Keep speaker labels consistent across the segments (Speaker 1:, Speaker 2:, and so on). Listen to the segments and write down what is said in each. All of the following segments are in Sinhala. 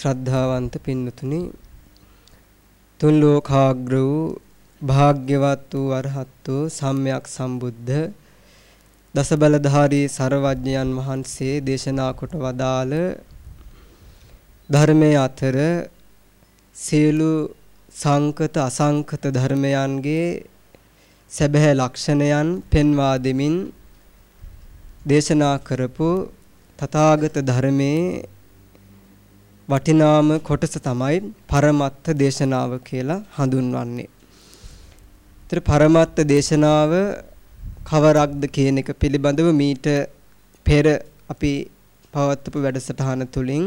Speaker 1: ශ්‍රද්ධාවන්ත පින්නතුනි තුන් ලෝකාග්‍ර වූ භාග්‍යවත් වූ අරහත් වූ සම්්‍යක් සම්බුද්ධ දසබලධාරී සර්වඥයන් වහන්සේ දේශනා කොට වදාළ ධර්මයේ අතර සියලු සංකත අසංකත ධර්මයන්ගේ සැබෑ ලක්ෂණයන් පෙන්වා දෙමින් දේශනා කරපු තථාගත ධර්මයේ වටිනාම කොටස තමයි පරමත්ත දේශනාව කියලා හඳුන්වන්නේ. ඒතර පරමත්ත දේශනාව කවරක්ද කියන එක පිළිබඳව මීට පෙර අපි පවත්වපු වැඩසටහන තුලින්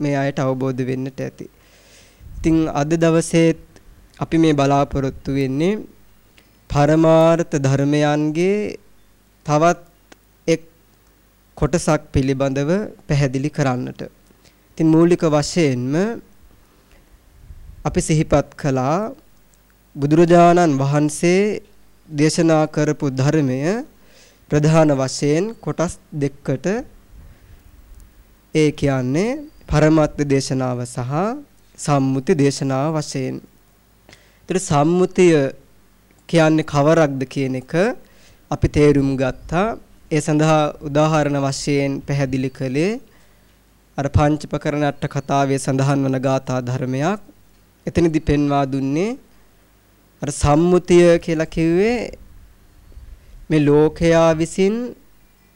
Speaker 1: මේ අයට අවබෝධ වෙන්නට ඇති. ඉතින් අද දවසේ අපි මේ බලාපොරොත්තු වෙන්නේ පරමාර්ථ ධර්මයන්ගේ තවත් එක් කොටසක් පිළිබඳව පැහැදිලි කරන්නට. ඉතින් මූලික වශයෙන්ම අපි සිහිපත් කළා බුදුරජාණන් වහන්සේ දේශනා කරපු ධර්මය ප්‍රධාන වශයෙන් කොටස් දෙකකට ඒ කියන්නේ පරමත්ත දේශනාව සහ සම්මුති දේශනාව වශයෙන්. ඒතර සම්මුතිය කියන්නේ කවරක්ද කියන එක අපි තේරුම් ගත්තා. ඒ සඳහා උදාහරණ වශයෙන් පැහැදිලි කළේ අර පංචපකරණ අට කතාවේ සඳහන් වන ගාථා ධර්මයක්. එතනදි පෙන්වා දුන්නේ අර සම්මුතිය කියලා කිව්වේ මේ ලෝකයා විසින්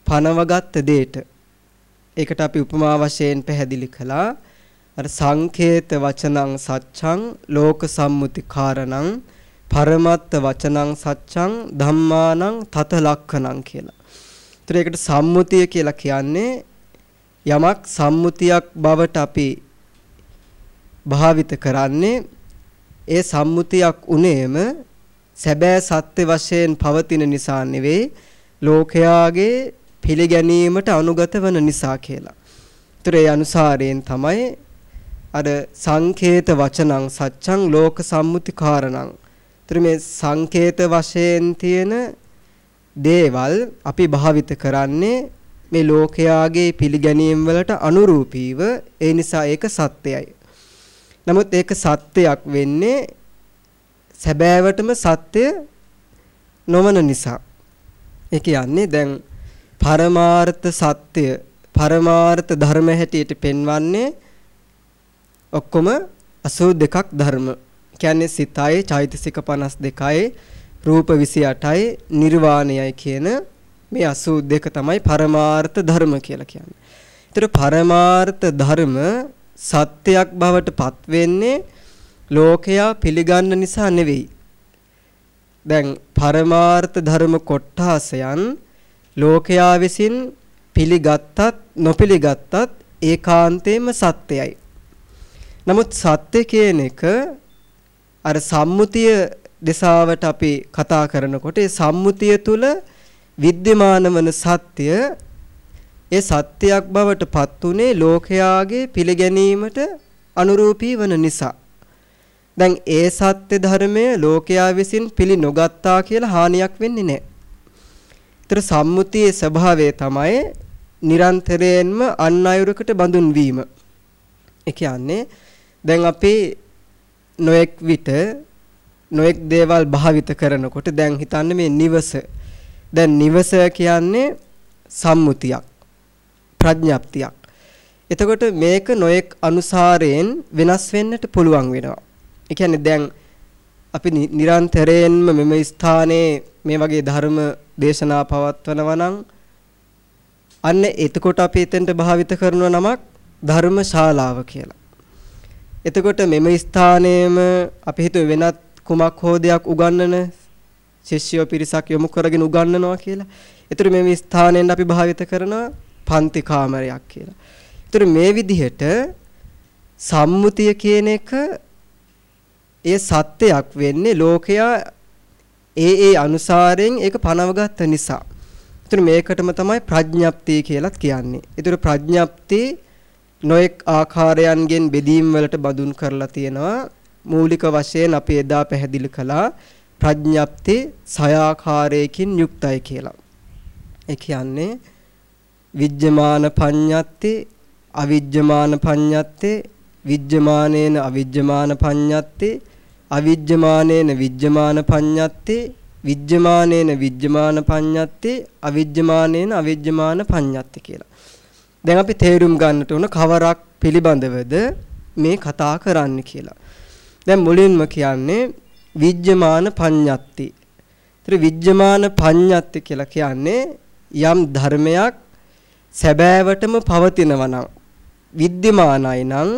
Speaker 1: පනවගත් දෙයට. ඒකට අපි උපමා වශයෙන් පැහැදිලි කළා. අර සංකේත වචනං සච්ඡං ලෝක සම්මුති කාරණං පරමත්ත වචනං සච්ඡං ධම්මානං තත ලක්ඛණං කියලා. ඒතර ඒකට සම්මුතිය කියලා කියන්නේ යමක් සම්මුතියක් බවට අපි භාවිත කරන්නේ ඒ සම්මුතියක් උනේම සැබෑ සත්‍ය වශයෙන් පවතින නිසා නෙවෙයි ලෝකයාගේ පිළිගැනීමට අනුගත වන නිසා කියලා. ඒතර ඒ අනුසාරයෙන් තමයි අර සංකේත වචනං සච්ඡං ලෝක සම්මුති කාරණං. ඒතර මේ සංකේත වශයෙන් තියෙන දේවල් අපි භාවිත කරන්නේ මේ ලෝකයාගේ පිළිගැනීම් වලට අනුරූපීව ඒ නිසා ඒක සත්‍යයි. නමුත් ඒක සත්‍යයක් වෙන්නේ සැබෑවටම සත්‍ය නොවන නිසා. ඒ කියන්නේ දැන් පරමාර්ථ සත්‍ය පරමාර්ථ ධර්ම හැටියට පෙන්වන්නේ ඔක්කොම 82ක් ධර්ම. කියන්නේ සිතයි චෛතසික 52යි රූප 28යි නිර්වාණයයි කියන මේ 82 තමයි පරමාර්ථ ධර්ම කියලා කියන්නේ. ඒතර පරමාර්ථ ධර්ම සත්‍යයක් බවට පත් වෙන්නේ ලෝකයා පිළිගන්න නිසා නෙවෙයි. දැන් පරමාර්ථ ධර්ම කොට්ටාසයන් ලෝකයා විසින් පිළිගත්තත් නොපිළිගත්තත් ඒකාන්තයෙන්ම සත්‍යයි. නමුත් සත්‍ය කියන එක අර සම්මුතිය දෙසාවට අපි කතා කරනකොට ඒ සම්මුතිය තුල විද්‍යමාන වන සත්‍ය ඒ සත්‍යයක් බවට පත් උනේ ලෝකයාගේ පිළිගැනීමට අනුරූපී වන නිසා. දැන් ඒ සත්‍ය ධර්මය ලෝකයා විසින් පිළි නොගත්තා කියලා හානියක් වෙන්නේ නැහැ. ඒතර සම්මුතියේ ස්වභාවය තමයි නිරන්තරයෙන්ම අන් අයුරකට බඳුන් වීම. ඒ කියන්නේ දැන් අපි නොඑක් විට නොඑක් දේවල් භාවිත කරනකොට දැන් හිතන්න මේ නිවස දැන් නිවස කියන්නේ සම්මුතියක් ප්‍රඥප්තියක්. එතකොට මේක නොඑක් අනුසාරයෙන් වෙනස් වෙන්නට පුළුවන් වෙනවා. ඒ කියන්නේ දැන් අපි නිරන්තරයෙන්ම මෙම ස්ථානයේ මේ වගේ ධර්ම දේශනා පවත්වනවා නම් අන්න එතකොට අපි එතෙන්ට භාවිත කරන නමක් ධර්මශාලාව කියලා. එතකොට මෙම ස්ථානයේම අපි හිතුවේ වෙනත් කුමක් හෝ දෙයක් උගන්වන ශිෂ්‍යයෝ පිරිසක් යොමු කරගෙන උගන්වනවා කියලා. ඒතර මේ ස්ථානයෙන් අපි භාවිත කරන පන්ති කාමරයක් කියලා. ඒතර මේ විදිහට සම්මුතිය කියන එක ඒ සත්‍යයක් වෙන්නේ ලෝකයා ඒ ඒ අනුසාරයෙන් ඒක පනවගත්ත නිසා. ඒතර මේකටම තමයි ප්‍රඥප්තිය කියලත් කියන්නේ. ඒතර ප්‍රඥප්තිය නොඑක් ආකාරයන්ගෙන් බෙදීම් වලට බඳුන් කරලා තියෙනවා. මූලික වශයෙන් අපි එදා පැහැදිලි කළා ප්‍රඥප්ති සයාකාරයකින් යුක්තයි කියලා. ඒ කියන්නේ විජ්ජමාන පඤ්ඤත්තේ අවිජ්ජමාන පඤ්ඤත්තේ විජ්ජමානේන අවිජ්ජමාන පඤ්ඤත්තේ අවිජ්ජමානේන විජ්ජමාන පඤ්ඤත්තේ විජ්ජමානේන විජ්ජමාන පඤ්ඤත්තේ අවිජ්ජමානේන අවිජ්ජමාන පඤ්ඤත්තේ කියලා. දැන් අපි තේරුම් ගන්නට උන කවරක් පිළිබඳවද මේ කතා කරන්න කියලා. දැන් මුලින්ම කියන්නේ විජ්ජමාන පඤ්ඤත්ති. ඒතර විජ්ජමාන පඤ්ඤත්ති කියලා කියන්නේ යම් ධර්මයක් සැබෑවටම පවතිනවා නම් විද්‍යමානයි නම්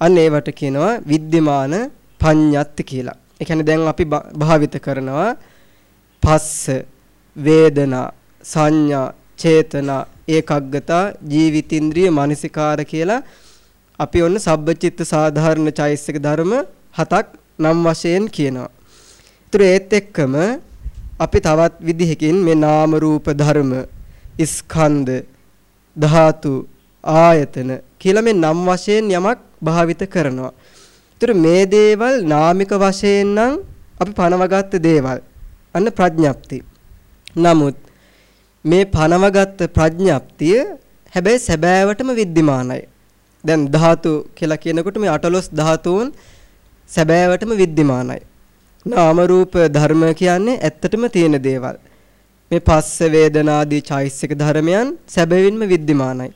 Speaker 1: අන්න ඒවට කියනවා විද්‍යමාන පඤ්ඤත්ති කියලා. ඒ කියන්නේ දැන් අපි භාවිත කරනවා පස්ස වේදනා සංඥා චේතනා ඒකග්ගතා ජීවිතින්ද්‍රිය මානසිකාර කියලා අපි ඔන්න සබ්බචිත්ත සාධාරණ චෛසික ධර්ම හතක් නම් වශයෙන් කියනවා. ඒතර ඒත් එක්කම අපි තවත් විදිහකින් මේ නාම රූප ධර්ම ස්කන්ධ ධාතු ආයතන කියලා මේ නම් වශයෙන් යමක් භාවිත කරනවා. ඒතර මේ දේවල් නාමික වශයෙන් නම් අපි පනවගත්ත දේවල්. අන්න ප්‍රඥප්ති. නමුත් මේ පනවගත්ත ප්‍රඥප්තිය හැබැයි සැබෑවටම විද්දිමානයි. දැන් ධාතු කියලා කියනකොට මේ අටලොස් ධාතුන් සැබෑවටම විද්දිමානයි. නාම රූප ධර්ම කියන්නේ ඇත්තටම තියෙන දේවල්. මේ පස්ස වේදනාදී චෛසික ධර්මයන් සැබවින්ම විද්දිමානයි.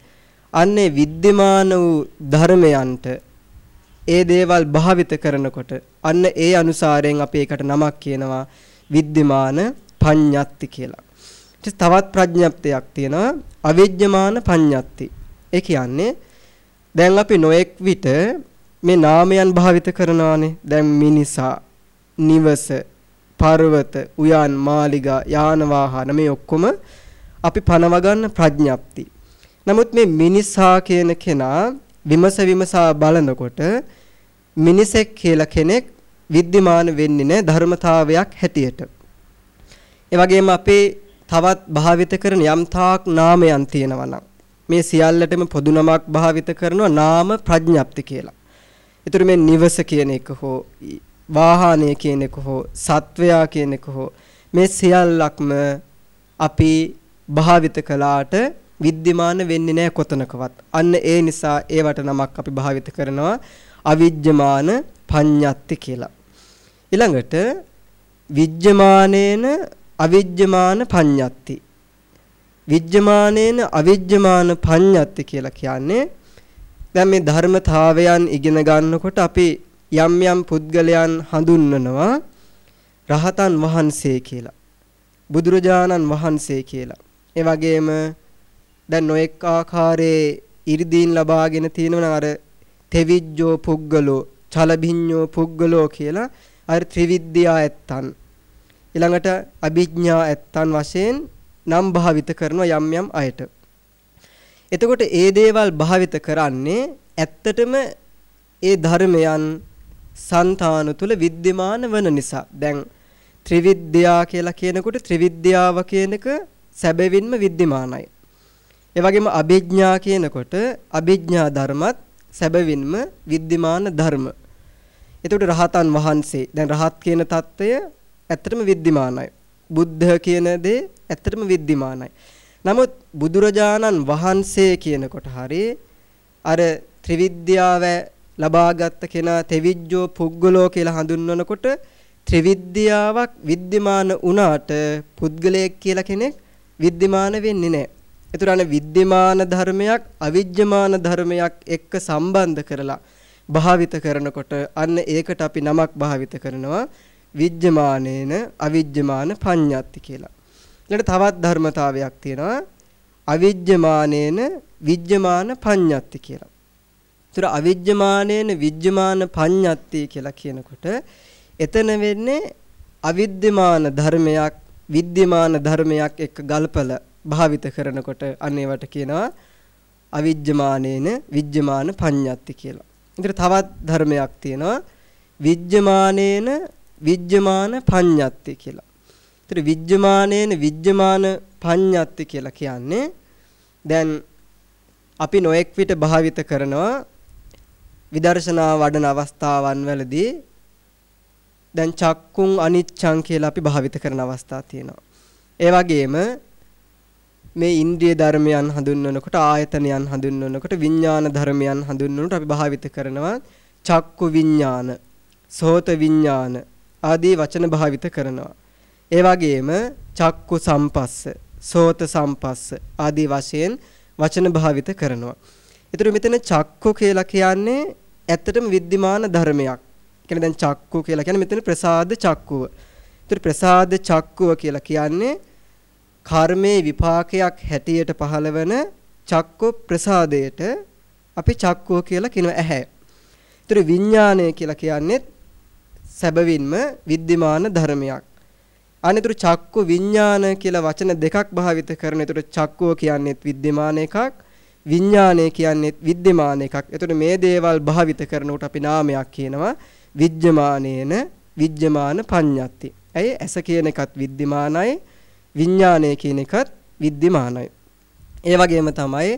Speaker 1: අන්නේ විද්දිමාන වූ ධර්මයන්ට ඒ දේවල් භාවිත කරනකොට අන්න ඒ අනුසාරයෙන් අපි ඒකට නමක් කියනවා විද්දිමාන පඤ්ඤත්ති කියලා. ඊට තවත් ප්‍රඥප්තියක් තියෙනවා අවිජ්ජමාන පඤ්ඤත්ති. ඒ කියන්නේ දැන් අපි නොඑක් විට මේ නාමයන් භාවිත කරනවානේ. දැන් මිනිසා, නිවස, පර්වත, උයන්, මාලිගා, යාන වාහන මේ ඔක්කොම අපි පනව ගන්න ප්‍රඥප්ති. නමුත් මේ මිනිසා කියන කෙනා විමස විමසා බලනකොට මිනිසෙක් කියලා කෙනෙක් විද්‍යමාන වෙන්නේ නැහැ ධර්මතාවයක් හැටියට. ඒ වගේම අපේ තවත් භාවිත කරන යම් තාක් නාමයන් තියෙනවා මේ සියල්ලටම පොදු නමක් භාවිත කරනවා නාම ප්‍රඥප්ති කියලා. ඒතර මේ නිවස කියන එක හෝ වාහනය කියන එක හෝ සත්වයා කියන එක හෝ මේ සියල්ලක්ම අපි භාවිත කළාට විද්‍යමාන වෙන්නේ නැහැ කොතනකවත්. අන්න ඒ නිසා ඒවට නමක් අපි භාවිත කරනවා අවිජ්ජමාන පඤ්ඤත්ති කියලා. ඊළඟට විජ්ජමානේන අවිජ්ජමාන පඤ්ඤත්ති. විජ්ජමානේන අවිජ්ජමාන පඤ්ඤත්ති කියලා කියන්නේ දැන් මේ ධර්මතාවයන් ඉගෙන ගන්නකොට අපි යම් යම් පුද්ගලයන් හඳුන්වනවා රහතන් වහන්සේ කියලා. බුදුරජාණන් වහන්සේ කියලා. ඒ වගේම දැන් නොඑක් ආකාරයේ ඉරිදීන් ලබාගෙන තියෙනවන අර තෙවිජ්ජෝ පුද්ගලෝ චලබිඤ්ඤෝ පුද්ගලෝ කියලා අර ත්‍රිවිද්‍යා ඇත්තන් ඊළඟට අභිඥා ඇත්තන් වශයෙන් නම් භාවිත කරන යම් යම් අයට එතකොට ඒ දේවල් භාවිත කරන්නේ ඇත්තටම ඒ ධර්මයන් సంతාන තුල विद्यमान වන නිසා. දැන් ත්‍රිවිද්‍යා කියලා කියනකොට ත්‍රිවිද්‍යාව කියනක සැබවින්ම विद्यමානයි. ඒ වගේම අභිඥා කියනකොට අභිඥා ධර්මත් සැබවින්ම विद्यමාන ධර්ම. එතකොට රහතන් වහන්සේ දැන් රහත් කියන தত্ত্বය ඇත්තටම विद्यමානයි. බුද්ධ කියන දේ ඇත්තටම विद्यමානයි. නමුත් බුදුරජාණන් වහන්සේ කියනකොට හරි අර ත්‍රිවිද්‍යාව ලබාගත් කෙනා තෙවිජ්ජෝ පුද්ගලෝ කියලා හඳුන්වනකොට ත්‍රිවිද්‍යාවක් විද්‍යමාන වුණාට පුද්ගලයෙක් කියලා කෙනෙක් විද්‍යමාන වෙන්නේ නැහැ. ඒතරane විද්‍යමාන ධර්මයක් අවිජ්ජමාන ධර්මයක් එක්ක සම්බන්ධ කරලා භාවිත කරනකොට අන්න ඒකට අපි නමක් භාවිත කරනවා විජ්ජමානේන අවිජ්ජමාන පඤ්ඤාති කියලා. ඊළඟට තවත් ධර්මතාවයක් තියෙනවා අවිජ්ජමානේන විජ්ජමාන පඤ්ඤාති කියලා. ඒතර අවිජ්ජමානේන විජ්ජමාන පඤ්ඤාති කියලා කියනකොට එතන වෙන්නේ අවිද්‍යමාන ධර්මයක් විද්‍යමාන ධර්මයක් එක්ක ගල්පල භාවිත කරනකොට අන්න ඒවට කියනවා අවිජ්ජමානේන විජ්ජමාන පඤ්ඤත්ති කියලා. ඉතින් තවත් ධර්මයක් තියෙනවා විජ්ජමානේන විජ්ජමාන පඤ්ඤත්ති කියලා. ඉතින් විජ්ජමානේන විජ්ජමාන පඤ්ඤත්ති කියලා කියන්නේ දැන් අපි නොඑක් විට භාවිත කරනවා විදර්ශනා වඩන අවස්ථාවන් වලදී දැන් චක්කුන් අනිච්ඡං කියලා අපි භාවිත කරන අවස්ථා තියෙනවා. ඒ වගේම මේ ඉන්ද්‍රිය ධර්මයන් හඳුන්වනකොට ආයතනයන් හඳුන්වනකොට විඥාන ධර්මයන් හඳුන්වනකොට අපි භාවිත කරනවා චක්කු විඥාන, සෝත විඥාන ආදී වචන භාවිත කරනවා. ඒ වගේම චක්කු සම්පස්ස, සෝත සම්පස්ස ආදී වශයෙන් වචන භාවිත කරනවා. ඒතර මෙතන චක්කු කියලා කියන්නේ ඇත්තටම විද්‍යමාන ධර්මයක්. කියන්නේ දැන් චක්කු කියලා කියන්නේ මෙතන ප්‍රසාද චක්කුව. ඒතර ප්‍රසාද චක්කුව කියලා කියන්නේ කර්මයේ විපාකයක් හැටියට පහළවන චක්කු ප්‍රසාදයට අපි චක්කුව කියලා කියනවා ඇහැ. ඒතර විඥානය කියලා කියන්නේ සැබවින්ම විද්‍යමාන ධර්මයක්. අනිතුරු චක්කු විඥාන කියලා වචන දෙකක් භාවිත කරන. ඒතර චක්කුව කියන්නේත් විද්‍යමාන එකක්. විඥානය කියන්නේත් විද්‍යමාන එකක්. ඒතර මේ දේවල් භාවිත කරනකොට අපි නාමයක් කියනවා විජ්ජමානේන විජ්ජමාන පඤ්ඤත්ති. ඇයි ඇස කියන එකත් විද්‍යමානයි විඥානය කියන එකත් විද්‍යමානයි. ඒ වගේම තමයි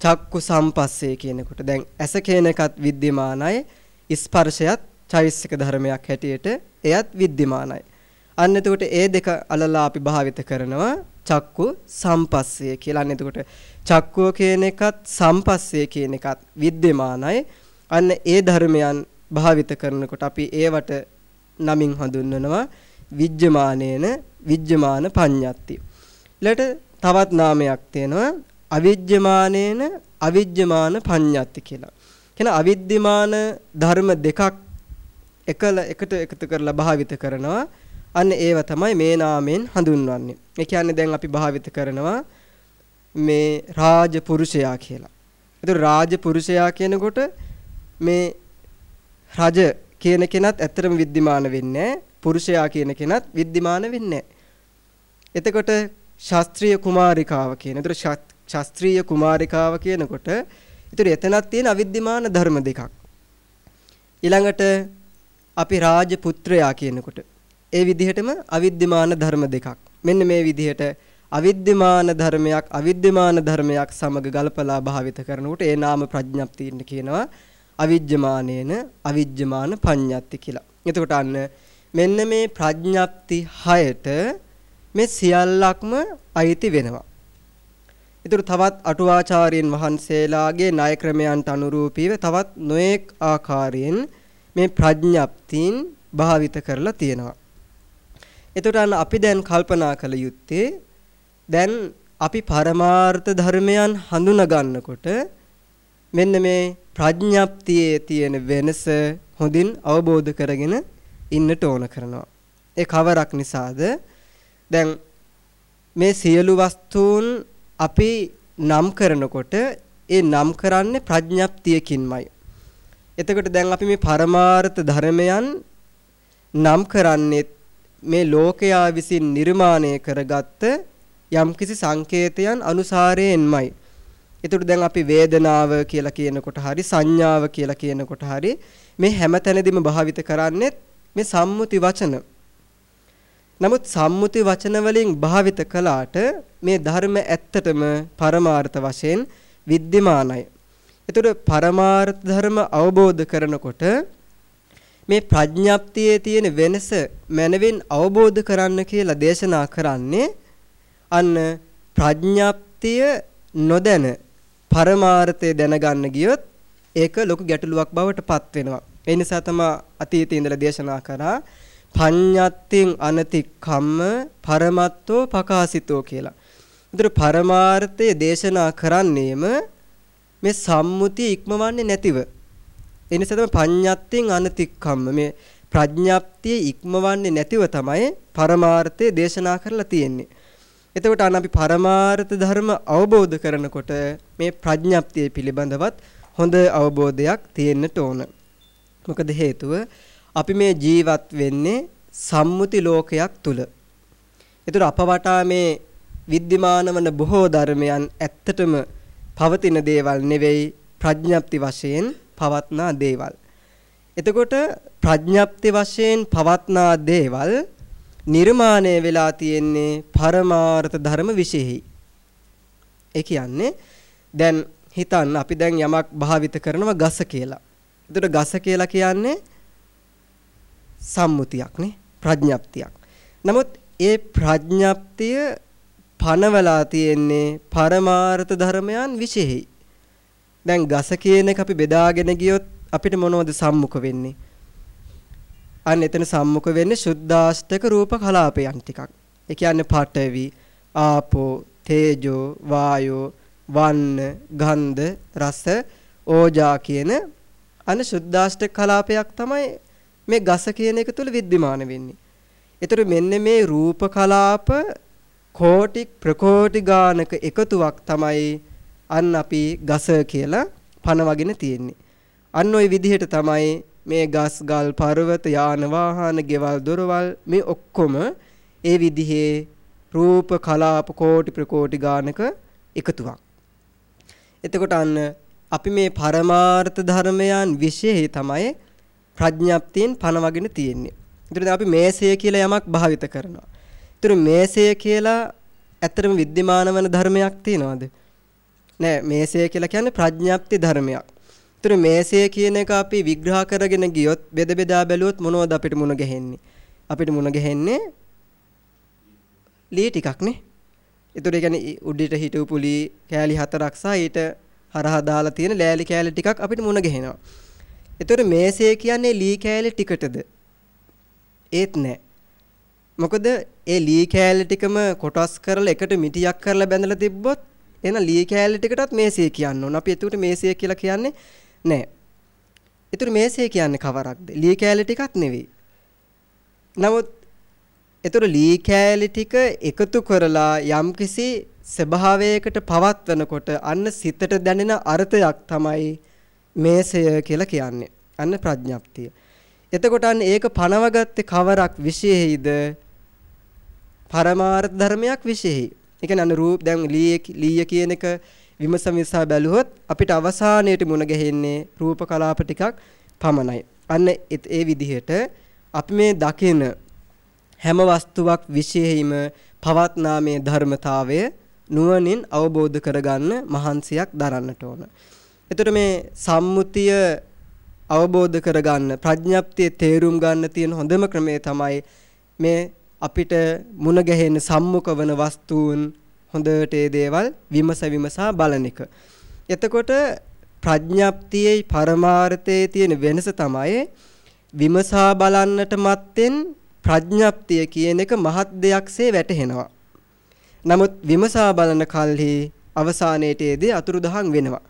Speaker 1: චක්කු සම්පස්සේ කියනකොට දැන් ඇස කියන එකත් විද්‍යමානයි ස්පර්ශයත් චෛසික ධර්මයක් හැටියට එයත් විද්‍යමානයි. අන්න එතකොට ඒ දෙක අලලා අපි භාවිත කරනවා චක්කු සම්පස්සේ කියලා. අන්න එතකොට චක්කුව කියන එකත් සම්පස්සේ කියන එකත් විද්‍යමානයි. අන්න ඒ ධර්මයන් භාවිත කරනකොට අපි ඒවට නමින් හඳුන්වනවා විජ්ජමානේන විජ්ජමාන පඤ්ඤත්ති. ඊළඟට තවත් නාමයක් තියෙනවා අවිජ්ජමානේන අවිජ්ජමාන පඤ්ඤත්ති කියලා. කියන අවිද්‍යමාන ධර්ම දෙකක් එකල එකට එකතු කරලා භාවිත කරනවා. අන්න ඒව තමයි මේ නාමයෙන් හඳුන්වන්නේ. ඒ කියන්නේ දැන් අපි භාවිත කරනවා මේ රාජ පුරුෂයා කියලා. ඒතර රාජ පුරුෂයා කියනකොට මේ රජ කියන කෙනත් ඇත්තටම විද්‍යමාන වෙන්නේ පුරුෂයා කියන කෙනත් විද්‍යමාන වෙන්නේ එතකොට ශාස්ත්‍රීය කුමාරිකාව කියන. ඒතර ශාස්ත්‍රීය කුමාරිකාව කියනකොට ඒතර එතනක් තියෙන අවිද්‍යමාන ධර්ම දෙකක්. ඊළඟට අපි රාජ පුත්‍රයා කියනකොට ඒ විදිහටම අවිද්‍යමාන ධර්ම දෙකක්. මෙන්න මේ විදිහට අවිද්‍යමාන ධර්මයක් අවිද්‍යමාන ධර්මයක් සමග ගලපලා භාවිත කරනකොට ඒ නාම ප්‍රඥප්තියින් කියනවා අවිජ්ජමානේන අවිජ්ජමාන පඤ්ඤාති කියලා. එතකොට අන්න මෙන්න මේ ප්‍රඥප්ති 6ට මේ සියල්ලක්ම අයිති වෙනවා. ඊටු තවත් අටුවාචාර්යන් වහන්සේලාගේ ණය ක්‍රමයන්ට අනුරූපීව තවත් නොඑක් ආකාරයෙන් මේ ප්‍රඥප්තින් භාවිත කරලා තියෙනවා. එතකොට අන්න අපි දැන් කල්පනා කළ යුත්තේ දැන් අපි පරමාර්ථ ධර්මයන් හඳුනා ගන්නකොට මෙන්න මේ ප්‍රඥප්තියේ තියෙන වෙනස හොඳින් අවබෝධ කරගෙන ඉන්නට ඕන කරනවා. ඒ කවරක් නිසාද? දැන් මේ සියලු වස්තුන් අපි නම් කරනකොට ඒ නම් කරන්නේ ප්‍රඥප්තියකින්මයි. එතකොට දැන් අපි මේ පරමාර්ථ ධර්මයන් නම් කරන්නේ මේ ලෝකයා විසින් නිර්මාණය කරගත්ත යම්කිසි සංකේතයන් අනුසාරයෙන්මයි. එතකොට දැන් අපි වේදනාව කියලා කියනකොට හරි සංඥාව කියලා කියනකොට හරි මේ හැමතැනදීම භාවිත කරන්නේ මේ සම්මුති වචන. නමුත් සම්මුති වචන වලින් භාවිත කළාට මේ ධර්ම ඇත්තටම පරමාර්ථ වශයෙන් විද්‍යමානයි. එතකොට පරමාර්ථ ධර්ම අවබෝධ කරනකොට මේ ප්‍රඥප්තියේ තියෙන වෙනස මනවින් අවබෝධ කරන්න කියලා දේශනා කරන්නේ අන්න ප්‍රඥප්තිය නොදැන පරමාර්ථය දැනගන්න ගියොත් ඒක ලොකු ගැටලුවක් බවට පත් වෙනවා. ඒ නිසා තමයි අතීතයේ ඉඳලා දේශනා කරා පඤ්ඤත්තින් අනතික්කම්ම පරමත්තෝ පකාසිතෝ කියලා. උතර පරමාර්ථය දේශනා කරන්නේම මේ සම්මුතිය ඉක්මවන්නේ නැතිව. ඒ නිසා තමයි පඤ්ඤත්තින් අනතික්කම්ම මේ ප්‍රඥාප්තිය ඉක්මවන්නේ නැතිව තමයි පරමාර්ථය දේශනා කරලා තියෙන්නේ. එතකොට අන අපි පරමාර්ථ ධර්ම අවබෝධ කරනකොට මේ ප්‍රඥප්තිය පිළිබඳවත් හොඳ අවබෝධයක් තියෙන්නට ඕන. මොකද හේතුව අපි මේ ජීවත් වෙන්නේ සම්මුති ලෝකයක් තුල. ඒතර අප වටා මේ විද්‍යමාන වන බොහෝ ධර්මයන් ඇත්තටම පවතින දේවල් නෙවෙයි ප්‍රඥප්ති වශයෙන් පවත්නා දේවල්. එතකොට ප්‍රඥප්ති වශයෙන් පවත්නා දේවල් නිර්මාණය වෙලා තියෙන්නේ පරමාර්ථ ධර්ම විශේෂයි. ඒ කියන්නේ දැන් හිතන්න අපි දැන් යමක් භාවිත කරනවා ගස කියලා. එතකොට ගස කියලා කියන්නේ සම්මුතියක් නේ ප්‍රඥප්තියක්. නමුත් ඒ ප්‍රඥප්තිය පනවලා තියෙන්නේ පරමාර්ථ ධර්මයන් විශේෂයි. දැන් ගස කියන එක අපි බෙදාගෙන ගියොත් අපිට මොනවද සම්මුඛ වෙන්නේ? අන්න එතන සම්මුඛ වෙන්නේ සුද්ධාෂ්ටක රූප කලාපයන් ටිකක්. ඒ කියන්නේ පඨවි, ආපෝ, තේජෝ, වායෝ, වන්න, ගන්ධ, රස, ඕජා කියන අන්න සුද්ධාෂ්ටක කලාපයක් තමයි මේ ගස කියන එක තුල विद्यमान වෙන්නේ. ඒතර මෙන්න මේ රූප කලාප කෝටි ප්‍රකෝටි ගානක එකතුවක් තමයි අන්න අපි ගස කියලා පනවගෙන තියෙන්නේ. අන්න ওই විදිහට තමයි මේ ගස් ගල් පර්වත යාන වාහන ගෙවල් දොරවල් මේ ඔක්කොම ඒ විදිහේ රූප කලාප කෝටි ප්‍රකෝටි ගානක එකතුවක්. එතකොට අන්න අපි මේ පරමාර්ථ ධර්මයන් විශේෂයි තමයි ප්‍රඥප්තියෙන් පනවගෙන තියෙන්නේ. ඒතර අපි මේසය කියලා යමක් භාවිත කරනවා. ඒතර මේසය කියලා ඇත්තටම विद्यमान වන ධර්මයක් තියනවාද? නෑ මේසය කියලා කියන්නේ ප්‍රඥප්ති ධර්මයක්. ඒතර මේසය කියන එක අපි විග්‍රහ කරගෙන ගියොත් බෙද බෙදා බැලුවොත් මොනවද අපිට මුණ ගැහෙන්නේ? අපිට මුණ ගැහෙන්නේ ලී ටිකක් නේ. ඒතර ඒ කියන්නේ උඩට හිටපු ලී කෑලි හතරක් සහ ඊට හරහා දාලා තියෙන ලෑලි කෑලි ටිකක් අපිට මුණ ගැහෙනවා. ඒතර මේසය කියන්නේ ලී කෑලි ටිකටද? ඒත් නෑ. මොකද ඒ ලී කෑලි ටිකම කොටස් කරලා එකට මිටියක් කරලා බැඳලා තිබ්බොත් එන ලී කෑලි ටිකටත් මේසය කියන්න ඕන. අපි එතකොට මේසය කියලා කියන්නේ නෑ. ඒතර මේසය කියන්නේ කවරක්ද? ලී කෑලි ටිකක් නෙවෙයි. නමුත් ඒතර ලී කෑලි ටික එකතු කරලා යම්කිසි ස්වභාවයකට පවත්වනකොට අන්න සිතට දැනෙන අර්ථයක් තමයි මේසය කියලා කියන්නේ. අන්න ප්‍රඥප්තිය. එතකොට අන්න ඒක පනවගත්තේ කවරක් විශේෂයිද? පරමාර්ථ ධර්මයක් විශේෂයි. ඒ කියන්නේ අන්න රූප දැන් ලීය කියන එක විමසම විසා බැලුවොත් අපිට අවසානයේට මුණ ගැහෙන්නේ රූප කලාප ටිකක් පමණයි. අන්න ඒ විදිහට අපි මේ දකින හැම වස්තුවක් විශේෂයෙන්ම පවත්නා මේ ධර්මතාවය නුවණින් අවබෝධ කරගන්න මහන්සියක් දරන්නට ඕන. එතකොට මේ සම්මුතිය අවබෝධ කරගන්න ප්‍රඥප්තිය තේරුම් ගන්න තියෙන හොඳම ක්‍රමය තමයි මේ අපිට මුණ ගැහෙන සම්මුඛ වන වස්තුන් හොඳට ඒ දේවල් විමස විමසා බලන එක. එතකොට ප්‍රඥප්තියේ පරමාර්ථයේ තියෙන වෙනස තමයි විමසා බලන්නට මත්තෙන් ප්‍රඥප්තිය කියන එක මහත් දෙයක්සේ වැටහෙනවා. නමුත් විමසා බලන කල්හි අවසානයේදී අතුරුදහන් වෙනවා.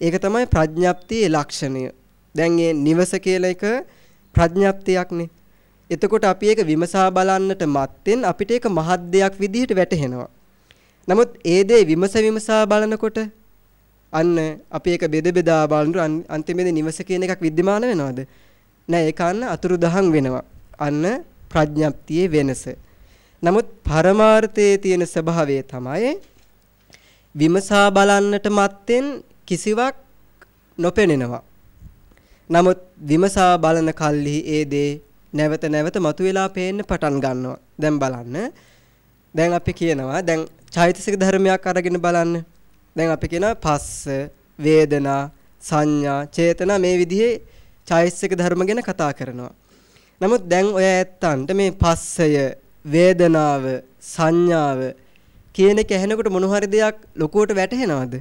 Speaker 1: ඒක තමයි ප්‍රඥප්තියේ ලක්ෂණය. දැන් මේ නිවස කියලා එක ප්‍රඥප්තියක්නේ. එතකොට අපි ඒක විමසා බලන්නට මත්තෙන් අපිට ඒක මහත් දෙයක් විදිහට වැටහෙනවා. නමුත් ඒ දේ විමස විමසා බලනකොට අන්න අපි ඒක බෙද බෙදා බලනකොට අන්තිමේදී නිවස කියන එකක් विद्यमान වෙනවද? නෑ ඒක අන්න අතුරුදහන් වෙනවා. අන්න ප්‍රඥප්තියේ වෙනස. නමුත් පරමාර්ථයේ තියෙන ස්වභාවය තමයි විමසා බලන්නට මත්තෙන් කිසිවක් නොපෙනෙනවා. නමුත් විමසා බලන කල්හි ඒ දේ නැවත නැවත මතුවලා පේන්න පටන් ගන්නවා. දැන් බලන්න. දැන් අපි කියනවා දැන් චෛතසික ධර්මයක් අරගෙන බලන්න. දැන් අපි කියනවා පස්ස, වේදනා, සංඥා, චේතනා මේ විදිහේ චෛතසික ධර්ම ගැන කතා කරනවා. නමුත් දැන් ඔය ඇත්තන්ට මේ පස්සය, වේදනාව, සංඥාව කියන එක ඇහෙනකොට මොන හරි දෙයක් ලොකුවට වැටහෙනවද?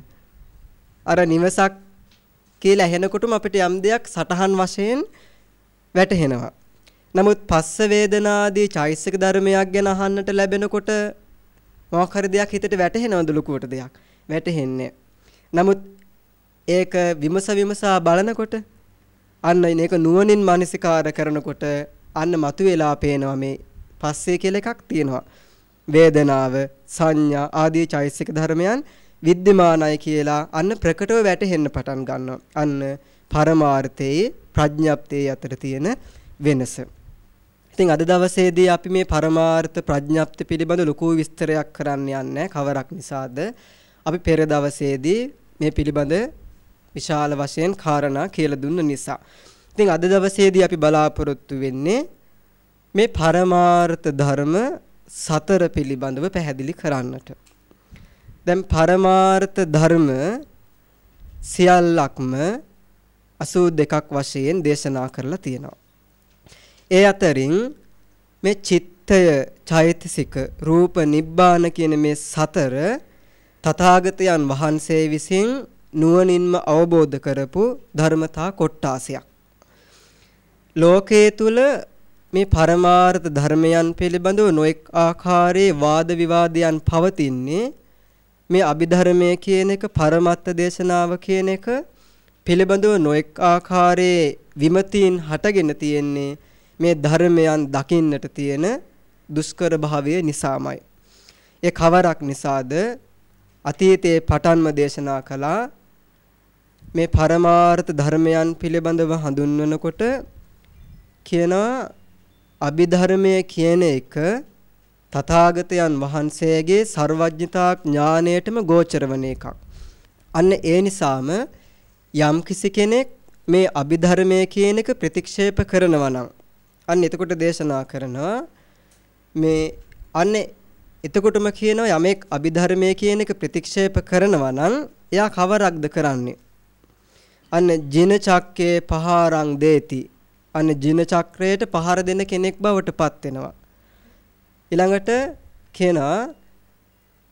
Speaker 1: අර නිවසක් කියලා ඇහෙනකොටම අපිට යම් දෙයක් සටහන් වශයෙන් වැටහෙනවා. නමුත් පස්ස වේදනාදී චෛසික ධර්මයක් ගැන අහන්නට ලැබෙනකොට මොකක් හරි දෙයක් හිතට වැටහෙනවද ලොකුවට දෙයක්? වැටහෙන්නේ නමුත් ඒක විමස විමසා බලනකොට අන්න මේක නුවණින් මානසිකාර කරනකොට අන්න මතුවලා පේනවා මේ පස්සේ කියලා එකක් තියෙනවා. වේදනාව සංඥා ආදී චෛසික ධර්මයන් විද්‍යමානයි කියලා අන්න ප්‍රකටව වැටහෙන්න පටන් ගන්නවා. අන්න පරමාර්ථයේ ප්‍රඥප්තියේ අතර තියෙන වෙනස. ඉතින් අද දවසේදී අපි මේ පරමාර්ථ ප්‍රඥප්ති පිළිබඳ ලොකු විස්තරයක් කරන්න යන්නේ කවරක් නිසාද? අපි පෙර දවසේදී මේ පිළිබඳ විශාල වශයෙන් කාරණා කියලා දුන්න නිසා. ඉතින් අද දවසේදී අපි බලාපොරොත්තු වෙන්නේ මේ පරමාර්ථ ධර්ම සතර පිළිබඳව පැහැදිලි කරන්නට. දැන් පරමාර්ථ ධර්ම සියල්ලක්ම 82ක් වශයෙන් දේශනා කරලා තියෙනවා. ඒ අතරින් මේ චිත්තය චෛතසික රූප නිබ්බාන කියන මේ සතර තථාගතයන් වහන්සේ විසින් නුවණින්ම අවබෝධ කරපු ධර්මතා කොටාසයක්. ලෝකයේ තුල මේ පරමාර්ථ ධර්මයන් පිළිබඳව නොඑක් ආකාරයේ වාද විවාදයන් පවතින්නේ මේ අභිධර්මය කියන එක පරමත්ත දේශනාව කියන එක පිළිබඳව නොඑක් ආකාරයේ විමතීන් හටගෙන තියෙන්නේ මේ ධර්මයන් දකින්නට තියෙන දුෂ්කර භාවය නිසාමයි. ඒ කවරක් නිසාද අතීතයේ පටන්ම දේශනා කළා මේ පරමාර්ථ ධර්මයන් පිළිබඳව හඳුන්වනකොට කියනවා අභිධර්මය කියන එක තථාගතයන් වහන්සේගේ ਸਰවඥතා ඥාණයටම ගෝචර වන එකක්. අන්න ඒ නිසාම යම් කිසි කෙනෙක් මේ අභිධර්මය කියන එක ප්‍රතික්ෂේප කරනවා නම් අන්න එතකොට දේශනා කරනවා මේ අන්න එතකොටම කියනවා යමෙක් අභිධර්මය කියන එක ප්‍රතික්ෂේප කරනවා නම් එයා කවරක්ද කරන්නේ? අන්න ජින චක්කේ පහාරං දේති. අන්න ජින චක්‍රයට පහර දෙන කෙනෙක් බවට පත් වෙනවා. ඊළඟට කියනවා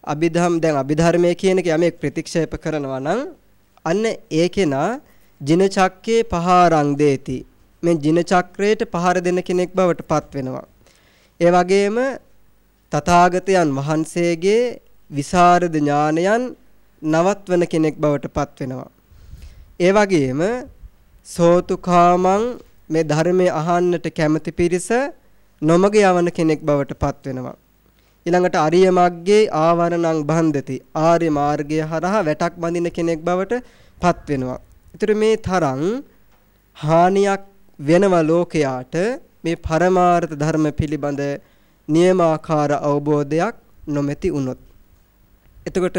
Speaker 1: අභිධම් දැන් අභිධර්මයේ කියන එක යමෙක් ප්‍රතික්ෂේප කරනවා නම් අන්න ඒ කෙනා ජින චක්කේ පහාරං දේති. මේ ජින චක්‍රයට පහර දෙන කෙනෙක් බවට පත් වෙනවා ඒ වගේම තථාගතයන් වහන්සේගේ විසරද ඥානයන් නවත්වන කෙනෙක් බවට පත් වෙනවා ඒ වගේම සෝතුකාමං මේ ධර්මයේ අහන්නට කැමති පිරිස නොමග යවන කෙනෙක් බවට පත් වෙනවා. ඊළඟට අරිය මග්ගේ ආවරණං බන්ධති. ආර්ය මාර්ගය හරහා වැටක් බඳින කෙනෙක් බවට පත් වෙනවා. ඒතර මේ තරම් හානියක් වෙනවා ලෝකයාට මේ පරමාර්ථ ධර්ම පිළිබඳ නියමාකාර අවබෝධයක් නොමැති වුනොත්. එතකොට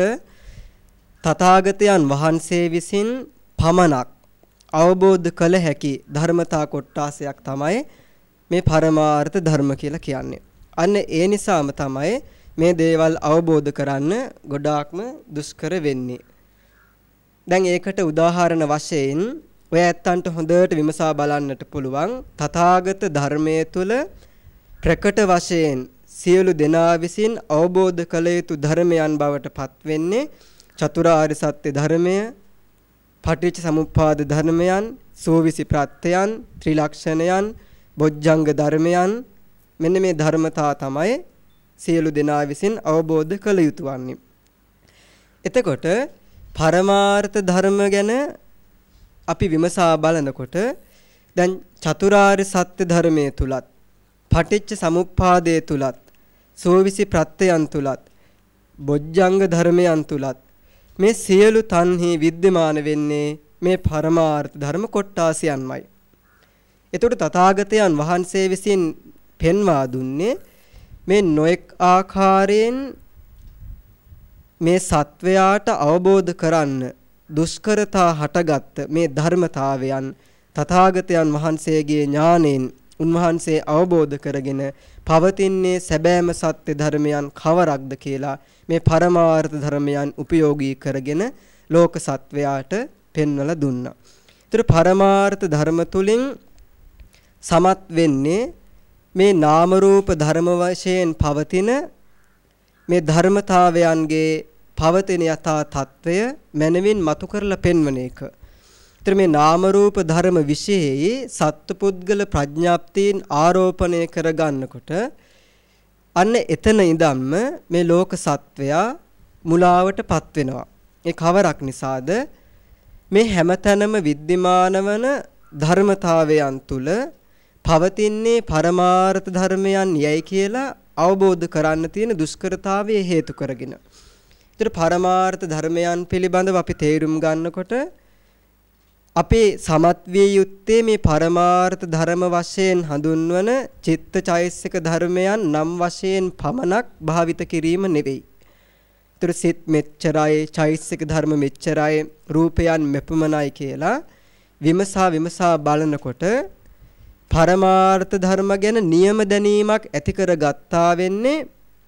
Speaker 1: තථාගතයන් වහන්සේ විසින් පමණක් අවබෝධ කළ හැකි ධර්මතා කොටාසයක් තමයි මේ පරමාර්ථ ධර්ම කියලා කියන්නේ. අන්න ඒ නිසාම තමයි මේ දේවල් අවබෝධ කරන්න ගොඩාක්ම දුෂ්කර වෙන්නේ. දැන් ඒකට උදාහරණ වශයෙන් ඔය ඇත්තන්ට හොඳට විමසා බලන්නට පුළුවන් තථාගත ධර්මයේ තුල ප්‍රකට වශයෙන් සියලු දෙනා විසින් අවබෝධ කළ යුතු ධර්මයන් බවට පත් වෙන්නේ චතුරාර්ය සත්‍ය ධර්මය, පටිච්ච සමුප්පාද ධර්මයන්, සෝවිසි ප්‍රත්‍යයන්, ත්‍රිලක්ෂණයන්, බොජ්ජංග ධර්මයන් මෙන්න මේ ධර්මතා තමයි සියලු දෙනා විසින් අවබෝධ කළ යුතු වන්නේ. එතකොට පරමාර්ථ ධර්ම ගැන අපි විමසා බලනකොට දැන් චතුරාර්ය සත්‍ය ධර්මයේ තුලත් පටිච්ච සමුප්පාදයේ තුලත් සෝවිසි ප්‍රත්‍යයන් තුලත් බොජ්ජංග ධර්මයන් තුලත් මේ සියලු තන්හි විද්‍යමාන වෙන්නේ මේ පරමාර්ථ ධර්ම කොටාසියන්මයි. එතකොට තථාගතයන් වහන්සේ විසින් පෙන්වා දුන්නේ මේ නොඑක් ආකාරයෙන් මේ සත්වයාට අවබෝධ කරන්න දුෂ්කරතා හටගත් මේ ධර්මතාවයන් තථාගතයන් වහන්සේගේ ඥාණයෙන් උන්වහන්සේ අවබෝධ කරගෙන පවතින්නේ සැබෑම සත්‍ය ධර්මයන් කවරක්ද කියලා මේ පරමාර්ථ ධර්මයන් උපයෝගී කරගෙන ලෝක සත්වයාට පෙන්වලා දුන්නා. ඒතර පරමාර්ථ ධර්ම තුලින් සමත් වෙන්නේ මේ නාම රූප ධර්ම වශයෙන් පවතින මේ ධර්මතාවයන්ගේ පවතින යථා තත්වය මනවින් මතු කරලා පෙන්වන එක. ඒතර මේ නාම රූප ධර්ම විශේෂයි සත්පුද්ගල ප්‍රඥාප්තියන් ආරෝපණය කරගන්නකොට අන්න එතන ඉඳන්ම මේ ලෝක සත්වයා මුලාවටපත් වෙනවා. ඒ කවරක් නිසාද මේ හැමතැනම विद्यमान වන ධර්මතාවයන් තුල පවතින්නේ පරමාර්ථ ධර්මයන් යයි කියලා අවබෝධ කරන්න තියෙන දුෂ්කරතාවය හේතු කරගෙන. ඒතර පරමාර්ථ ධර්මයන් පිළිබඳව අපි තේරුම් ගන්නකොට අපේ සමත් විය යුත්තේ මේ පරමාර්ථ ධර්ම වශයෙන් හඳුන්වන චිත්තචෛසික ධර්මයන් නම් වශයෙන් පමණක් භාවිත කිරීම නෙවෙයි. ඒතර සිත් මෙච්චරයි, චෛසික ධර්ම මෙච්චරයි, රූපයන් මෙපමණයි කියලා විමසා විමසා බලනකොට පරමාර්ථ ධර්ම ගැන නියම දැනීමක් ඇති කරගත්තා වෙන්නේ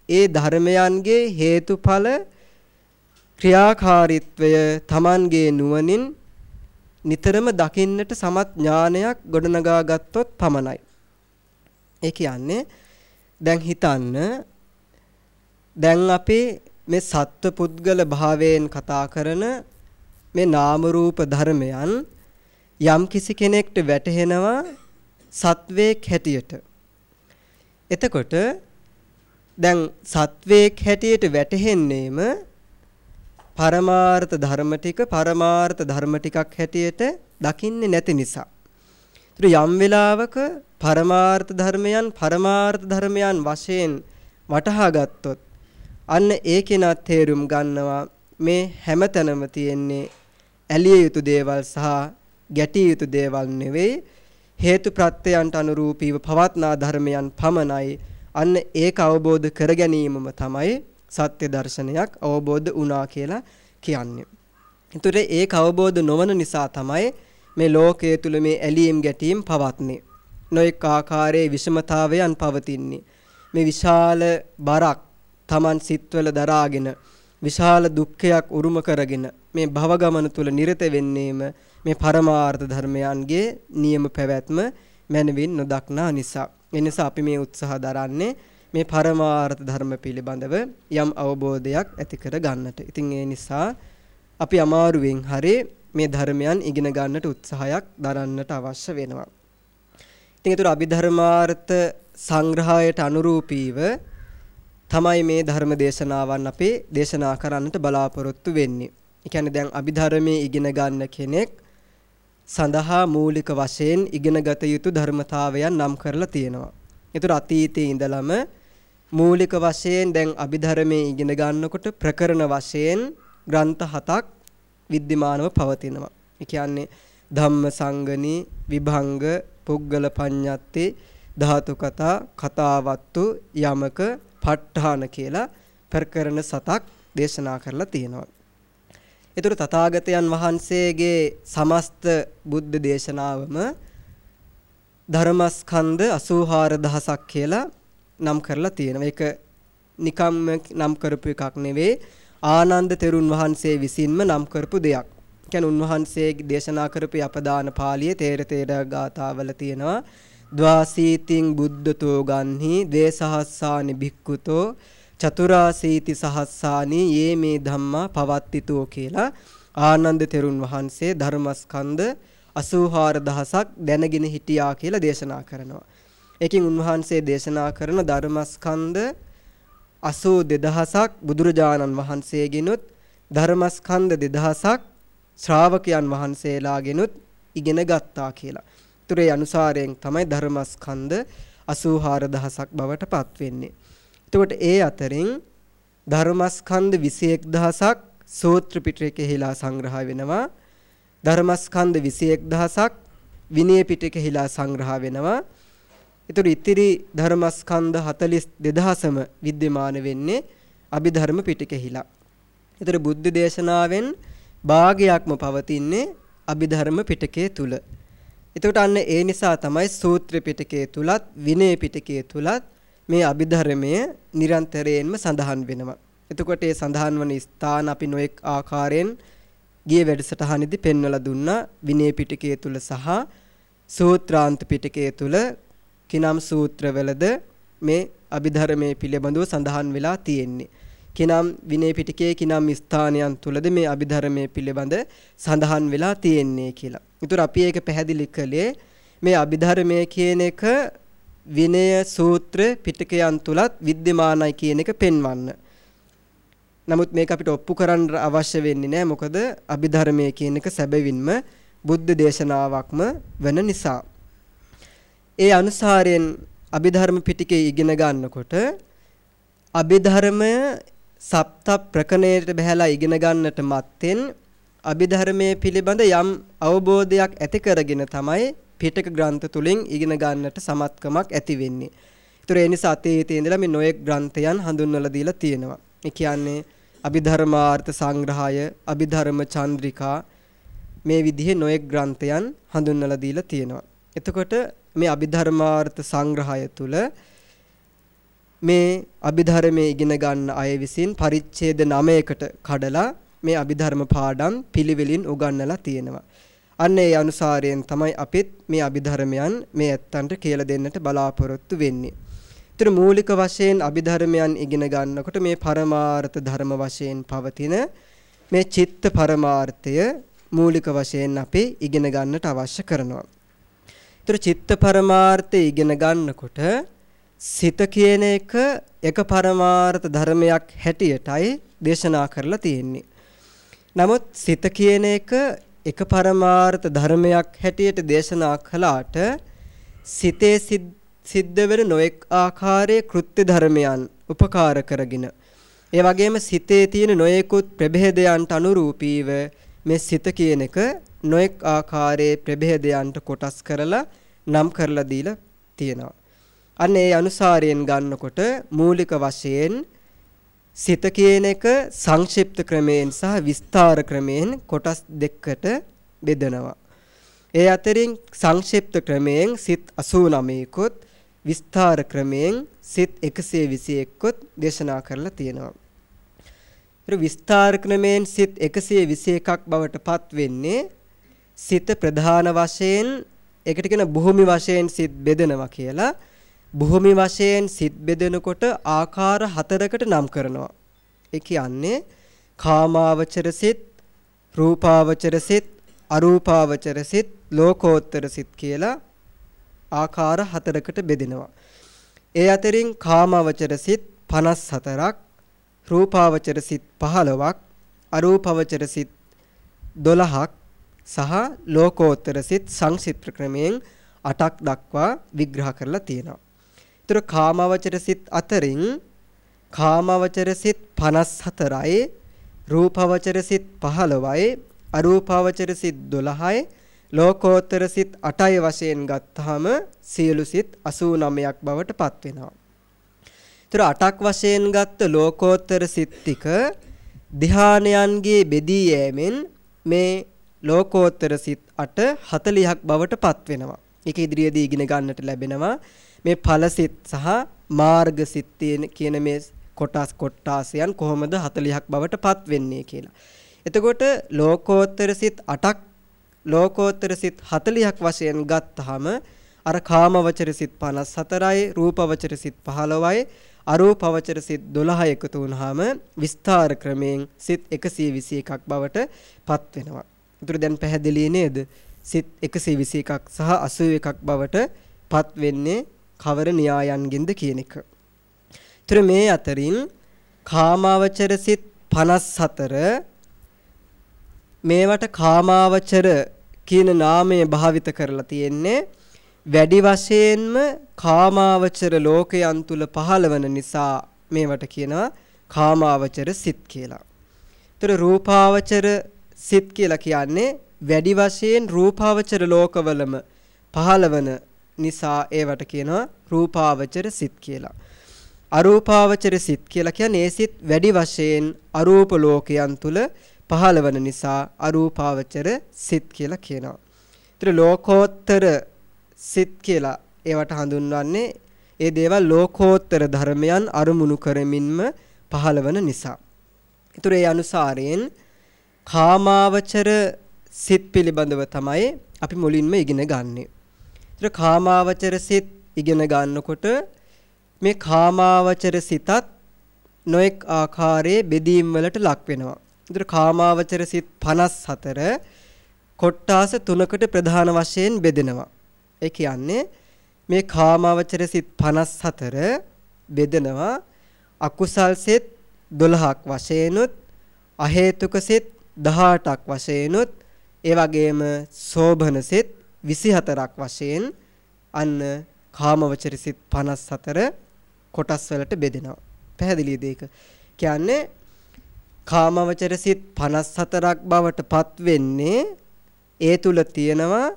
Speaker 1: ඒ ධර්මයන්ගේ හේතුඵල ක්‍රියාකාරීත්වය Tamanගේ නුවණින් නිතරම දකින්නට සමත් ඥානයක් ගොඩනගා ගත්තොත් පමණයි. ඒ කියන්නේ දැන් හිතන්න දැන් අපි මේ සත්ව පුද්ගල භාවයෙන් කතා කරන මේ නාම රූප ධර්මයන් යම් කිසි කෙනෙක්ට වැටහෙනවා සත්වයක් හැටියට. එතකොට දැන් සත්වයක් හැටියට වැටහෙන්නේම පරමාර්ථ ධර්ම ටික පරමාර්ථ ධර්ම ටිකක් හැටියට දකින්නේ නැති නිසා. යම් වෙලාවක පරමාර්ථ ධර්මයන් පරමාර්ථ ධර්මයන් වශයෙන් වටහා ගත්තොත් අන්න ඒකේනත් තේරුම් ගන්නවා මේ හැමතැනම තියෙන්නේ ඇලිය යුතු දේවල් සහ ගැටිය යුතු දේවල් නෙවෙයි හේතු ප්‍රත්‍යයන්ට අනුරූපීව පවත්නා ධර්මයන් පමණයි අන්න ඒක අවබෝධ කර ගැනීමම තමයි සත්‍ය දර්ශනයක් අවබෝධ වුණා කියලා කියන්නේ. ඒතර ඒක අවබෝධ නොවන නිසා තමයි මේ ලෝකයේ තුල මේ ඇලීම් ගැටීම් පවත්නේ. නොඑක ආකාරයේ විෂමතාවයන් පවතින්නේ. මේ විශාල බරක් Taman සිත්වල දරාගෙන විශාල දුක්ඛයක් උරුම කරගෙන මේ භව ගමන තුල නිරත වෙන්නේම මේ පරමාර්ථ ධර්මයන්ගේ නියම පැවැත්ම මනවින් නොදක්නා නිසා. ඒ නිසා අපි මේ උත්සාහ දරන්නේ මේ පරමාර්ථ ධර්ම පිළිබඳව යම් අවබෝධයක් ඇති කර ගන්නට. ඉතින් ඒ නිසා අපි අමාරුවෙන් හරි මේ ධර්මයන් ඉගෙන ගන්නට උත්සාහයක් දරන්නට අවශ්‍ය වෙනවා. ඉතින් ඒතර අභිධර්මාර්ථ සංග්‍රහයට අනුරූපීව තමයි මේ ධර්ම දේශනාවන් අපේ දේශනා කරන්නට බලාපොරොත්තු වෙන්නේ. ඒ කියන්නේ දැන් අභිධර්මයේ ඉගෙන ගන්න කෙනෙක් සඳහා මූලික වශයෙන් ඉගෙන ගත යුතු ධර්මතාවයන් නම් කරලා තියෙනවා. ඒතර අතීතයේ ඉඳලම මූලික වශයෙන් දැන් අභිධර්මයේ ඉගෙන ගන්නකොට ප්‍රකරණ වශයෙන් ග්‍රන්ථ හතක් විද්‍යමානව පවතිනවා. ඒ කියන්නේ ධම්ම සංගණී විභංග පුග්ගල පඤ්ඤත්ති ධාතු කතා කතාවත්තු යමක ප ဋ ාණ කියලා ප්‍රකරණ සතක් දේශනා කරලා තියෙනවා. ඒතර තථාගතයන් වහන්සේගේ සමස්ත බුද්ධ දේශනාවම ධර්මස්කන්ධ 84000ක් කියලා නම් කරලා තියෙනවා. ඒක නිකම්ම නම් කරපු එකක් නෙවෙයි. ආනන්ද තෙරුන් වහන්සේ විසින්ම නම් කරපු දෙයක්. කියන්නේ උන්වහන්සේ දේශනා කරපු අපදාන පාළියේ තේර තේර ගාථාවල තියෙනවා. ද්වාසීතින් බුද්ධතෝ ගන්හි දේසහස්සානි භික්ඛුතෝ චතුරාසීති සහස්සානි යේ මේ ධම්මා පවත්තිතෝ කියලා ආනන්ද තෙරුන් වහන්සේ ධර්මස්කන්ධ 84000ක් දැනගෙන හිටියා කියලා දේශනා කරනවා. ඒකින් උන්වහන්සේ දේශනා කරන ධර්මස්කන්ධ 82000ක් බුදුරජාණන් වහන්සේගෙනුත් ධර්මස්කන්ධ 2000ක් ශ්‍රාවකයන් වහන්සේලාගෙනුත් ඉගෙන ගත්තා කියලා. ඒතරේ අනුසාරයෙන් තමයි ධර්මස්කන්ධ 84000ක් බවට පත් වෙන්නේ. එතකොට ඒ අතරින් ධර්මස්කන්ධ 21000ක් සූත්‍ර පිටකෙහිලා සංග්‍රහ වෙනවා. ධර්මස්කන්ධ 21000ක් විනය පිටකෙහිලා සංග්‍රහ වෙනවා. ඒතර ඉතිරි ධර්මස්කන්ධ 42000ම विद्यमान වෙන්නේ අභිධර්ම පිටකෙහිලා. ඒතර බුද්ධ දේශනාවෙන් භාගයක්ම පවතින්නේ අභිධර්ම පිටකයේ තුල. එතකොට අන්න ඒ නිසා තමයි සූත්‍ර පිටකයේ තුලත් විනය පිටකයේ තුලත් මේ අභිධර්මය නිරන්තරයෙන්ම සඳහන් වෙනවා. එතකොට ඒ සඳහන් වන ස්ථාන අපි නොඑක් ආකාරයෙන් ගිය වැඩසටහනේදී පෙන්වලා දුන්නා විනය පිටකය තුල සහ සූත්‍රාන්ත පිටකය තුල කිනම් සූත්‍රවලද මේ අභිධර්මයේ පිළිබඳව සඳහන් වෙලා තියෙන්නේ. කිනම් විනය පිටකයේ කිනම් ස්ථානයන් තුලද මේ අභිධර්මයේ පිළිබඳ සඳහන් වෙලා තියෙන්නේ කියලා. ඊටර අපි ඒක පැහැදිලි කළේ මේ අභිධර්මයේ කියන එක විනය සූත්‍ර පිටකයන් තුලත් විද්‍යමානයි කියන එක පෙන්වන්න. නමුත් මේක අපිට ඔප්පු කරන්න අවශ්‍ය වෙන්නේ නැහැ මොකද අභිධර්මයේ කියන එක සැබවින්ම බුද්ධ දේශනාවක්ම වෙන නිසා. ඒ අනුසාරයෙන් අභිධර්ම පිටකේ ඉගෙන ගන්නකොට අභිධර්මය සප්ත ප්‍රකණයට බහැලා ඉගෙන ගන්නට මත්තෙන් අභිධර්මයේ පිළිබඳ යම් අවබෝධයක් ඇති කරගෙන තමයි පිටක ග්‍රන්ථ තුලින් ඉගෙන ගන්නට සමත්කමක් ඇති වෙන්නේ. ඒතර ඒ නිසා අතීතයේ ඉඳලා මේ නොයෙක් ග්‍රන්ථයන් හඳුන්වලා දීලා තියෙනවා. ඒ කියන්නේ අභිධර්මාර්ථ සංග්‍රහය, අභිධර්ම චන්ද්‍රිකා මේ විදිහේ නොයෙක් ග්‍රන්ථයන් හඳුන්වලා දීලා තියෙනවා. එතකොට මේ අභිධර්මාර්ථ සංග්‍රහය තුල මේ අභිධර්මයේ ඉගෙන ගන්න අය විසින් පරිච්ඡේද 9කට කඩලා මේ අභිධර්ම පාඩම් පිළිවෙලින් උගන්වලා තියෙනවා. අන්න ඒ අනුසාරයෙන් තමයි අපිත් මේ අභිධර්මයන් මේ ඇත්තන්ට කියලා දෙන්නට බලාපොරොත්තු වෙන්නේ. ඒතර මූලික වශයෙන් අභිධර්මයන් ඉගෙන ගන්නකොට මේ පරමාර්ථ ධර්ම වශයෙන් පවතින මේ චිත්ත පරමාර්ථය මූලික වශයෙන් අපි ඉගෙන ගන්නට අවශ්‍ය කරනවා. ඒතර චිත්ත පරමාර්ථය ඉගෙන ගන්නකොට සිත කියන එක එක පරමාර්ථ ධර්මයක් හැටියටයි දේශනා කරලා තියෙන්නේ. නමුත් සිත කියන එක එක පරමාර්ථ ධර්මයක් හැටියට දේශනා කළාට සිතේ සිද්ධ වෙන නොඑක් ආකාරයේ කෘත්‍ය ධර්මයන් උපකාර කරගෙන ඒ වගේම සිතේ තියෙන නොයෙකුත් ප්‍රභේදයන්ට අනුරූපීව මේ සිත කියන එක නොඑක් ආකාරයේ ප්‍රභේදයන්ට කොටස් කරලා නම් කරලා දීලා තියෙනවා. අන්න ඒ අනුසාරයෙන් ගන්නකොට මූලික වශයෙන් සිත කියන එක සංක්ෂිප්ත ක්‍රමයෙන් සහ විස්තර ක්‍රමයෙන් කොටස් දෙකකට බෙදනවා. ඒ අතරින් සංක්ෂිප්ත ක්‍රමයෙන් සිත් 89කුත් විස්තර ක්‍රමයෙන් සිත් 121කුත් දේශනා කරලා තියෙනවා. ඒ විස්තර ක්‍රමයෙන් සිත් 121ක් බවට පත් වෙන්නේ සිත ප්‍රධාන වශයෙන් ඒකට කියන භූමි වශයෙන් සිත් බෙදනවා කියලා භූමි වශයෙන් සිත් බෙදෙනකොට ආකාර හතරකට නම් කරනවා. ඒ කියන්නේ කාමාවචර සිත්, රූපාවචර සිත්, අරූපාවචර සිත්, ලෝකෝත්තර සිත් කියලා ආකාර හතරකට බෙදෙනවා. ඒ අතරින් කාමාවචර සිත් 54ක්, රූපාවචර සිත් 15ක්, අරූපාවචර සිත් 12ක් සහ ලෝකෝත්තර සිත් සංසිත්‍ර ක්‍රමයෙන් 8ක් දක්වා විග්‍රහ කරලා තියෙනවා. ඒතර කාමවචර සිත් අතරින් කාමවචර සිත් 54යි රූපවචර සිත් 15යි අරූපවචර සිත් 12යි ලෝකෝත්තර සිත් 8යි වශයෙන් ගත්තාම සියලු සිත් 89ක් බවට පත් වෙනවා. ඒතර 8ක් වශයෙන් ගත්ත ලෝකෝත්තර සිත් ටික ධානයන්ගේ බෙදී යෑමෙන් මේ ලෝකෝත්තර සිත් 8 40ක් බවට පත් වෙනවා. ඒක ඉදිරියේදී ඉගෙන ගන්නට ලැබෙනවා. මේ ඵලසිත සහ මාර්ගසිත කියන මේ කොටස් කොටාසයන් කොහොමද 40ක් බවට පත් වෙන්නේ කියලා. එතකොට ලෝකෝත්තර සිත් 8ක් ලෝකෝත්තර සිත් 40ක් වශයෙන් ගත්තාම අර කාමවචර සිත් 54යි රූපවචර සිත් 15යි අරූපවචර සිත් 12 එකතු වුනහම විස්තර ක්‍රමයෙන් සිත් 121ක් බවට පත් වෙනවා. ඒතර දැන් පැහැදිලි නේද? සිත් 121ක් සහ 81ක් බවට පත් වෙන්නේ කවර න්‍යායන්ගෙන්ද කියන එක. ඒතර මේ අතරින් කාමාවචර සිත් 54 මේවට කාමාවචර කියන නාමය භාවිත කරලා තියෙන්නේ වැඩි වශයෙන්ම කාමාවචර ලෝකයන් තුල පහළවන නිසා මේවට කියනවා කාමාවචර සිත් කියලා. ඒතර රූපාවචර සිත් කියලා කියන්නේ වැඩි වශයෙන් රූපාවචර ලෝකවලම පහළවන නිසා ඒවට කියනවා රූපාවචර සිත් කියලා. අරූපාවචර සිත් කියලා කියන්නේ ඒ සිත් වැඩි වශයෙන් අරූප ලෝකයන් තුල පහළවන නිසා අරූපාවචර සිත් කියලා කියනවා. ඒතර ලෝකෝත්තර සිත් කියලා ඒවට හඳුන්වන්නේ ඒ දේවල් ලෝකෝත්තර ධර්මයන් අරමුණු කරමින්ම පහළවන නිසා. ඒතර ඒ අනුසාරයෙන් කාමාවචර සිත් පිළිබඳව තමයි අපි මුලින්ම ඉගෙන ගන්නේ. ඒතර කාමාවචර සිත් ඉගෙන ගන්නකොට මේ කාමාවචර සිතත් නොඑක් ආකාරයේ බෙදීම් වලට ලක් වෙනවා. ඒතර කාමාවචර සිත් 54 කොට්ටාස තුනකට ප්‍රධාන වශයෙන් බෙදෙනවා. ඒ කියන්නේ මේ කාමාවචර සිත් 54 බෙදෙනවා අකුසල් සිත් 12ක් වශයෙන්ුත් අහේතුක සිත් 18ක් වශයෙන්ුත් ඒ වගේම සෝභන සිත් 24ක් වශයෙන් අන්න කාමවචර සිත් 54 කොටස් වලට බෙදෙනවා. පැහැදිලිද ඒක? කියන්නේ කාමවචර සිත් 54ක් බවට පත් වෙන්නේ ඒ තුල තියෙනවා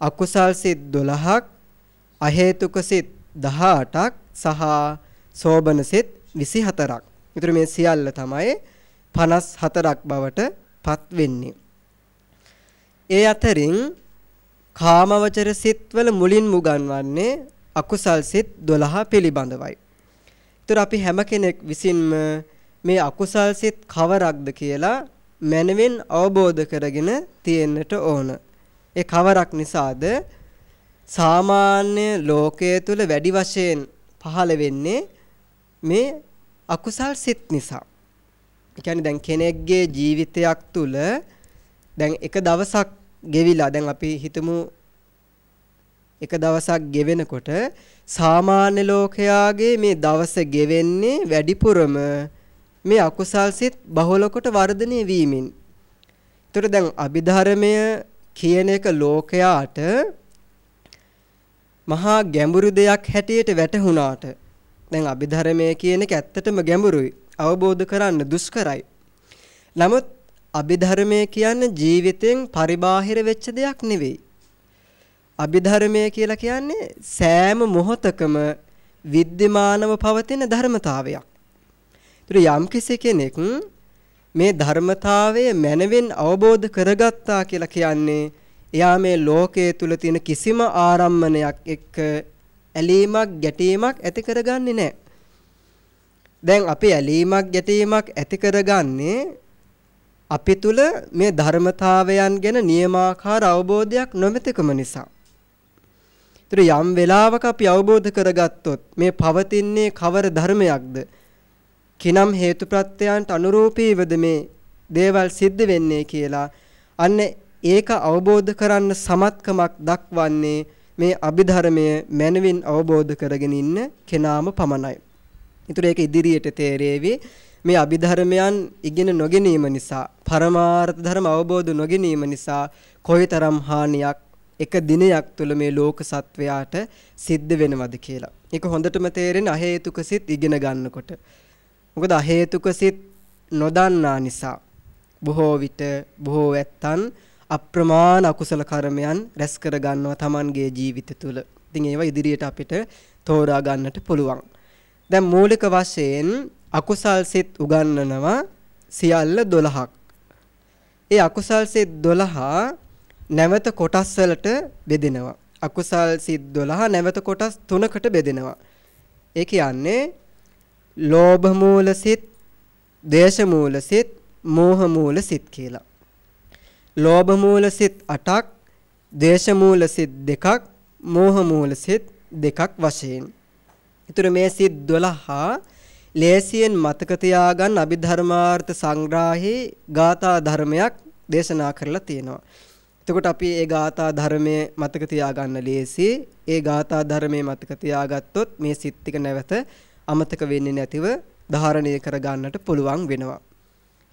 Speaker 1: අකුසල් සිත් 12ක් අහේතුක සිත් 18ක් සහ සෝබන සිත් 24ක්. ඒතර මේ සියල්ල තමයි 54ක් බවට පත් වෙන්නේ. ඒ අතරින් කාමවචර සිත්වල මුලින් මුගන්වන්නේ අකුසල් සිත් 12 පිළිබඳවයි. ඒතර අපි හැම කෙනෙක් විසින්ම මේ අකුසල් සිත් කවරක්ද කියලා මනවෙන් අවබෝධ කරගෙන තියෙන්නට ඕන. ඒ කවරක් නිසාද සාමාන්‍ය ලෝකයේ තුල වැඩි වශයෙන් පහළ වෙන්නේ මේ අකුසල් සිත් නිසා. ඒ කියන්නේ දැන් කෙනෙක්ගේ ජීවිතයක් තුල දැන් එක දවසක් ගෙවිලා දැන් අපි හිතමු එක දවසක් ගෙවෙනකොට සාමාන්‍ය ලෝකයාගේ මේ දවස ගෙවෙන්නේ වැඩිපුරම මේ අකුසල් සිත් බහුල කොට වර්ධනය වීමෙන්. ඒතර දැන් අභිධර්මය කියන එක ලෝකයාට මහා ගැඹුරු දෙයක් හැටියට වැටහුණාට දැන් අභිධර්මය කියන එක ඇත්තටම ගැඹුරුයි. අවබෝධ කරන්න දුෂ්කරයි. නමුත් අභිධර්මය කියන්නේ ජීවිතෙන් පරිබාහිර වෙච්ච දෙයක් නෙවෙයි. අභිධර්මය කියලා කියන්නේ සෑම මොහොතකම විද්‍යමානව පවතින ධර්මතාවයක්. ඒතර යම් කෙනෙක් මේ ධර්මතාවය මනවෙන් අවබෝධ කරගත්තා කියලා කියන්නේ එයා මේ ලෝකයේ තුල තියෙන කිසිම ආරම්මණයක් එක්ක ඇලීමක් ගැටීමක් ඇති කරගන්නේ නැහැ. දැන් අපි ඇලීමක් ගැටීමක් ඇති කරගන්නේ අපි තුල මේ ධර්මතාවයන් ගැන නියමාකාර අවබෝධයක් නොමැතිකම නිසා. ඒතර යම් වෙලාවක අපි අවබෝධ කරගත්තොත් මේ පවතින්නේ කවර ධර්මයක්ද? කිනම් හේතුප්‍රත්‍යයන්ට අනුරූපීවද මේ දේවල් සිද්ධ වෙන්නේ කියලා අන්න ඒක අවබෝධ කරන්න සමත්කමක් දක්වන්නේ මේ අභිධර්මය මනවින් අවබෝධ කරගෙන ඉන්න කෙනාම පමණයි. ඊටර ඒක ඉදිරියට තේරෙවි මේ අභිධර්මයන් ඉගෙන නොගැනීම නිසා පරමාර්ථ ධර්ම අවබෝධ නොගැනීම නිසා කොයිතරම් හානියක් එක දිනයක් තුළ මේ ලෝක සත්වයාට සිද්ධ වෙනවද කියලා. ඒක හොඳටම තේරෙන අහේතුක සිත් ඉගෙන ගන්නකොට. මොකද අහේතුක සිත් නොදන්නා නිසා බොහෝ විට බොහෝ ඇත්තන් අප්‍රමාණ අකුසල කර්මයන් රැස් කර ගන්නවා Tamanගේ ජීවිත තුළ. ඉතින් ඒවා ඉදිරියට අපිට තෝරා ගන්නට පුළුවන්. දැන් මූලික වශයෙන් අකුසල් සිත් උගන්වනවා සියල්ල 12ක්. ඒ අකුසල් සිත් 12 නැවත කොටස් වලට බෙදෙනවා. අකුසල් සිත් 12 නැවත කොටස් තුනකට බෙදෙනවා. ඒ කියන්නේ ලෝභ මූල සිත්, දේශ මූල සිත්, මෝහ මූල සිත් කියලා. ලෝභ මූල සිත් 8ක්, දේශ මූල සිත් 2ක්, මෝහ මූල සිත් 2ක් වශයෙන්. ඊටර මේ සිත් 12 ලේසියෙන් මතක තියාගන්න අභිධර්මාර්ථ සංග්‍රහයේ ගාථා ධර්මයක් දේශනා කරලා තියෙනවා. එතකොට අපි ඒ ගාථා ධර්මයේ මතක තියාගන්න ලේසි. ඒ ගාථා ධර්මයේ මතක තියාගත්තොත් මේ සිත් ටික නැවත අමතක වෙන්නේ නැතිව ධාරණය කර ගන්නට පුළුවන් වෙනවා.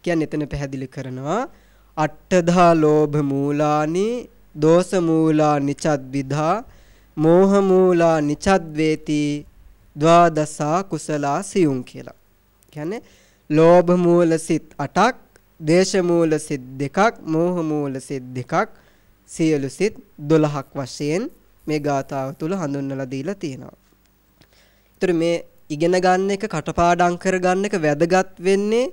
Speaker 1: කියන්නේ එතන පැහැදිලි කරනවා අට්ඨදා ලෝභ මූලානි දෝස මූලා නිචද්විධා මෝහ මූලා නිචද්වේති ද්වාදසා කුසලා සියුම් කියලා. කියන්නේ ලෝභ මූල සිත් 8ක්, දේශ මූල සිත් 2ක්, මෝහ මූල සිත් 2ක්, සියලු සිත් 12ක් වශයෙන් මේ ගාථාව තුල හඳුන්වලා දීලා තියෙනවා. ඒතර මේ ඉගෙන ගන්න එක කටපාඩම් කර ගන්න එක වැදගත් වෙන්නේ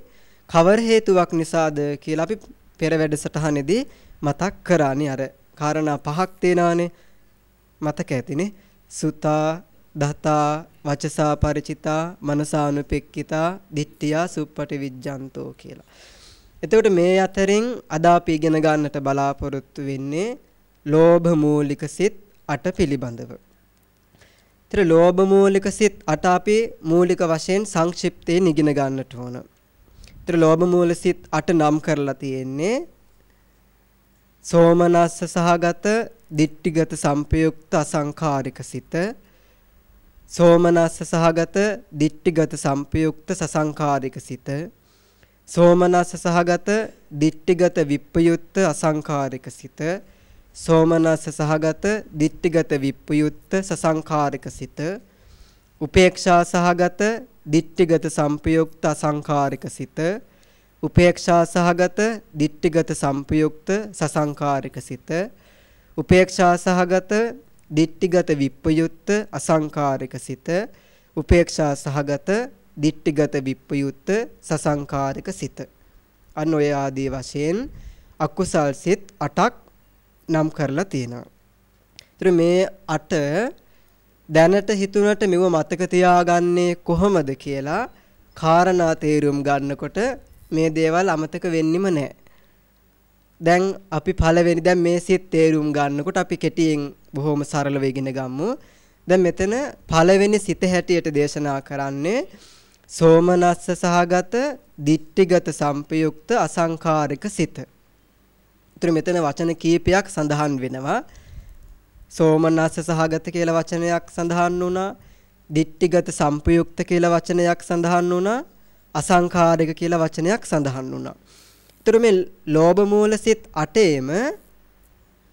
Speaker 1: කවර හේතුවක් නිසාද කියලා අපි පෙර වැඩසටහනේදී මතක් කරානේ අර කාරණා පහක් තේනානේ මතක ඇතිනේ සුතා දතා වචසා ಪರಿචිතා මනසානුපෙක්කිතා දිට්ඨියා සුප්පටි විජ්ජන්තෝ කියලා. එතකොට මේ අතරින් අද අපි ඉගෙන ගන්නට බලාපොරොත්තු වෙන්නේ ලෝභ මූලික සිත් 8 පිළිබඳව. ඒතර ලෝභ මූලික සිත් 8 අපි මූලික වශයෙන් සංක්ෂිප්තයෙන් ඉගෙන ගන්නට ඕන. ඒතර ලෝභ මූල සිත් 8 නම් කරලා තියෙන්නේ සෝමනස්ස සහගත දිට්ටිගත සංපයුක්ත අසංකාරික සිත සෝමනස්ස සහගත දිට්ටිගත සංපයුක්ත සසංකාරික සිත සෝමනස්ස සහගත දිට්ටිගත විප්පයුත්ත අසංකාරික සිත සෝමනස්ස සහගත දිට්ඨිගත විප්පයුත්ත සසංකාරික සිත උපේක්ෂා සහගත දිට්ඨිගත සංපයුක්ත අසංකාරික සිත උපේක්ෂා සහගත දිට්ඨිගත සංපයුක්ත සසංකාරික සිත උපේක්ෂා සහගත දිට්ඨිගත විප්පයුත්ත අසංකාරික සිත උපේක්ෂා සහගත දිට්ඨිගත විප්පයුත්ත සසංකාරික සිත. අන්න ඔය ආදී වශයෙන් අකුසල් සිත් 8ක් නම් කරලා තියෙනවා. ඒතර මේ 8 දැනට හිතුණට මෙව මතක තියාගන්නේ කොහොමද කියලා කාරණා තේරුම් ගන්නකොට මේ දේවල් අමතක වෙන්නෙම නැහැ. දැන් අපි පළවෙනි දැන් මේ සිත් තේරුම් ගන්නකොට අපි කෙටියෙන් බොහොම සරලව ඉගෙන ගමු. දැන් මෙතන පළවෙනි සිත හැටියට දේශනා කරන්නේ සෝමනස්ස සහගත දිට්ටිගත සංපයුක්ත අසංකාරික සිත. ඒතර මෙතන වචන කීපයක් සඳහන් වෙනවා. සෝමනස්ස සහගත කියලා වචනයක් සඳහන් වුණා. දිට්ටිගත සංපයුක්ත කියලා වචනයක් සඳහන් වුණා. අසංකාරික කියලා වචනයක් සඳහන් වුණා. ඒතර මේ ලෝභ මූල සිත් 8ේම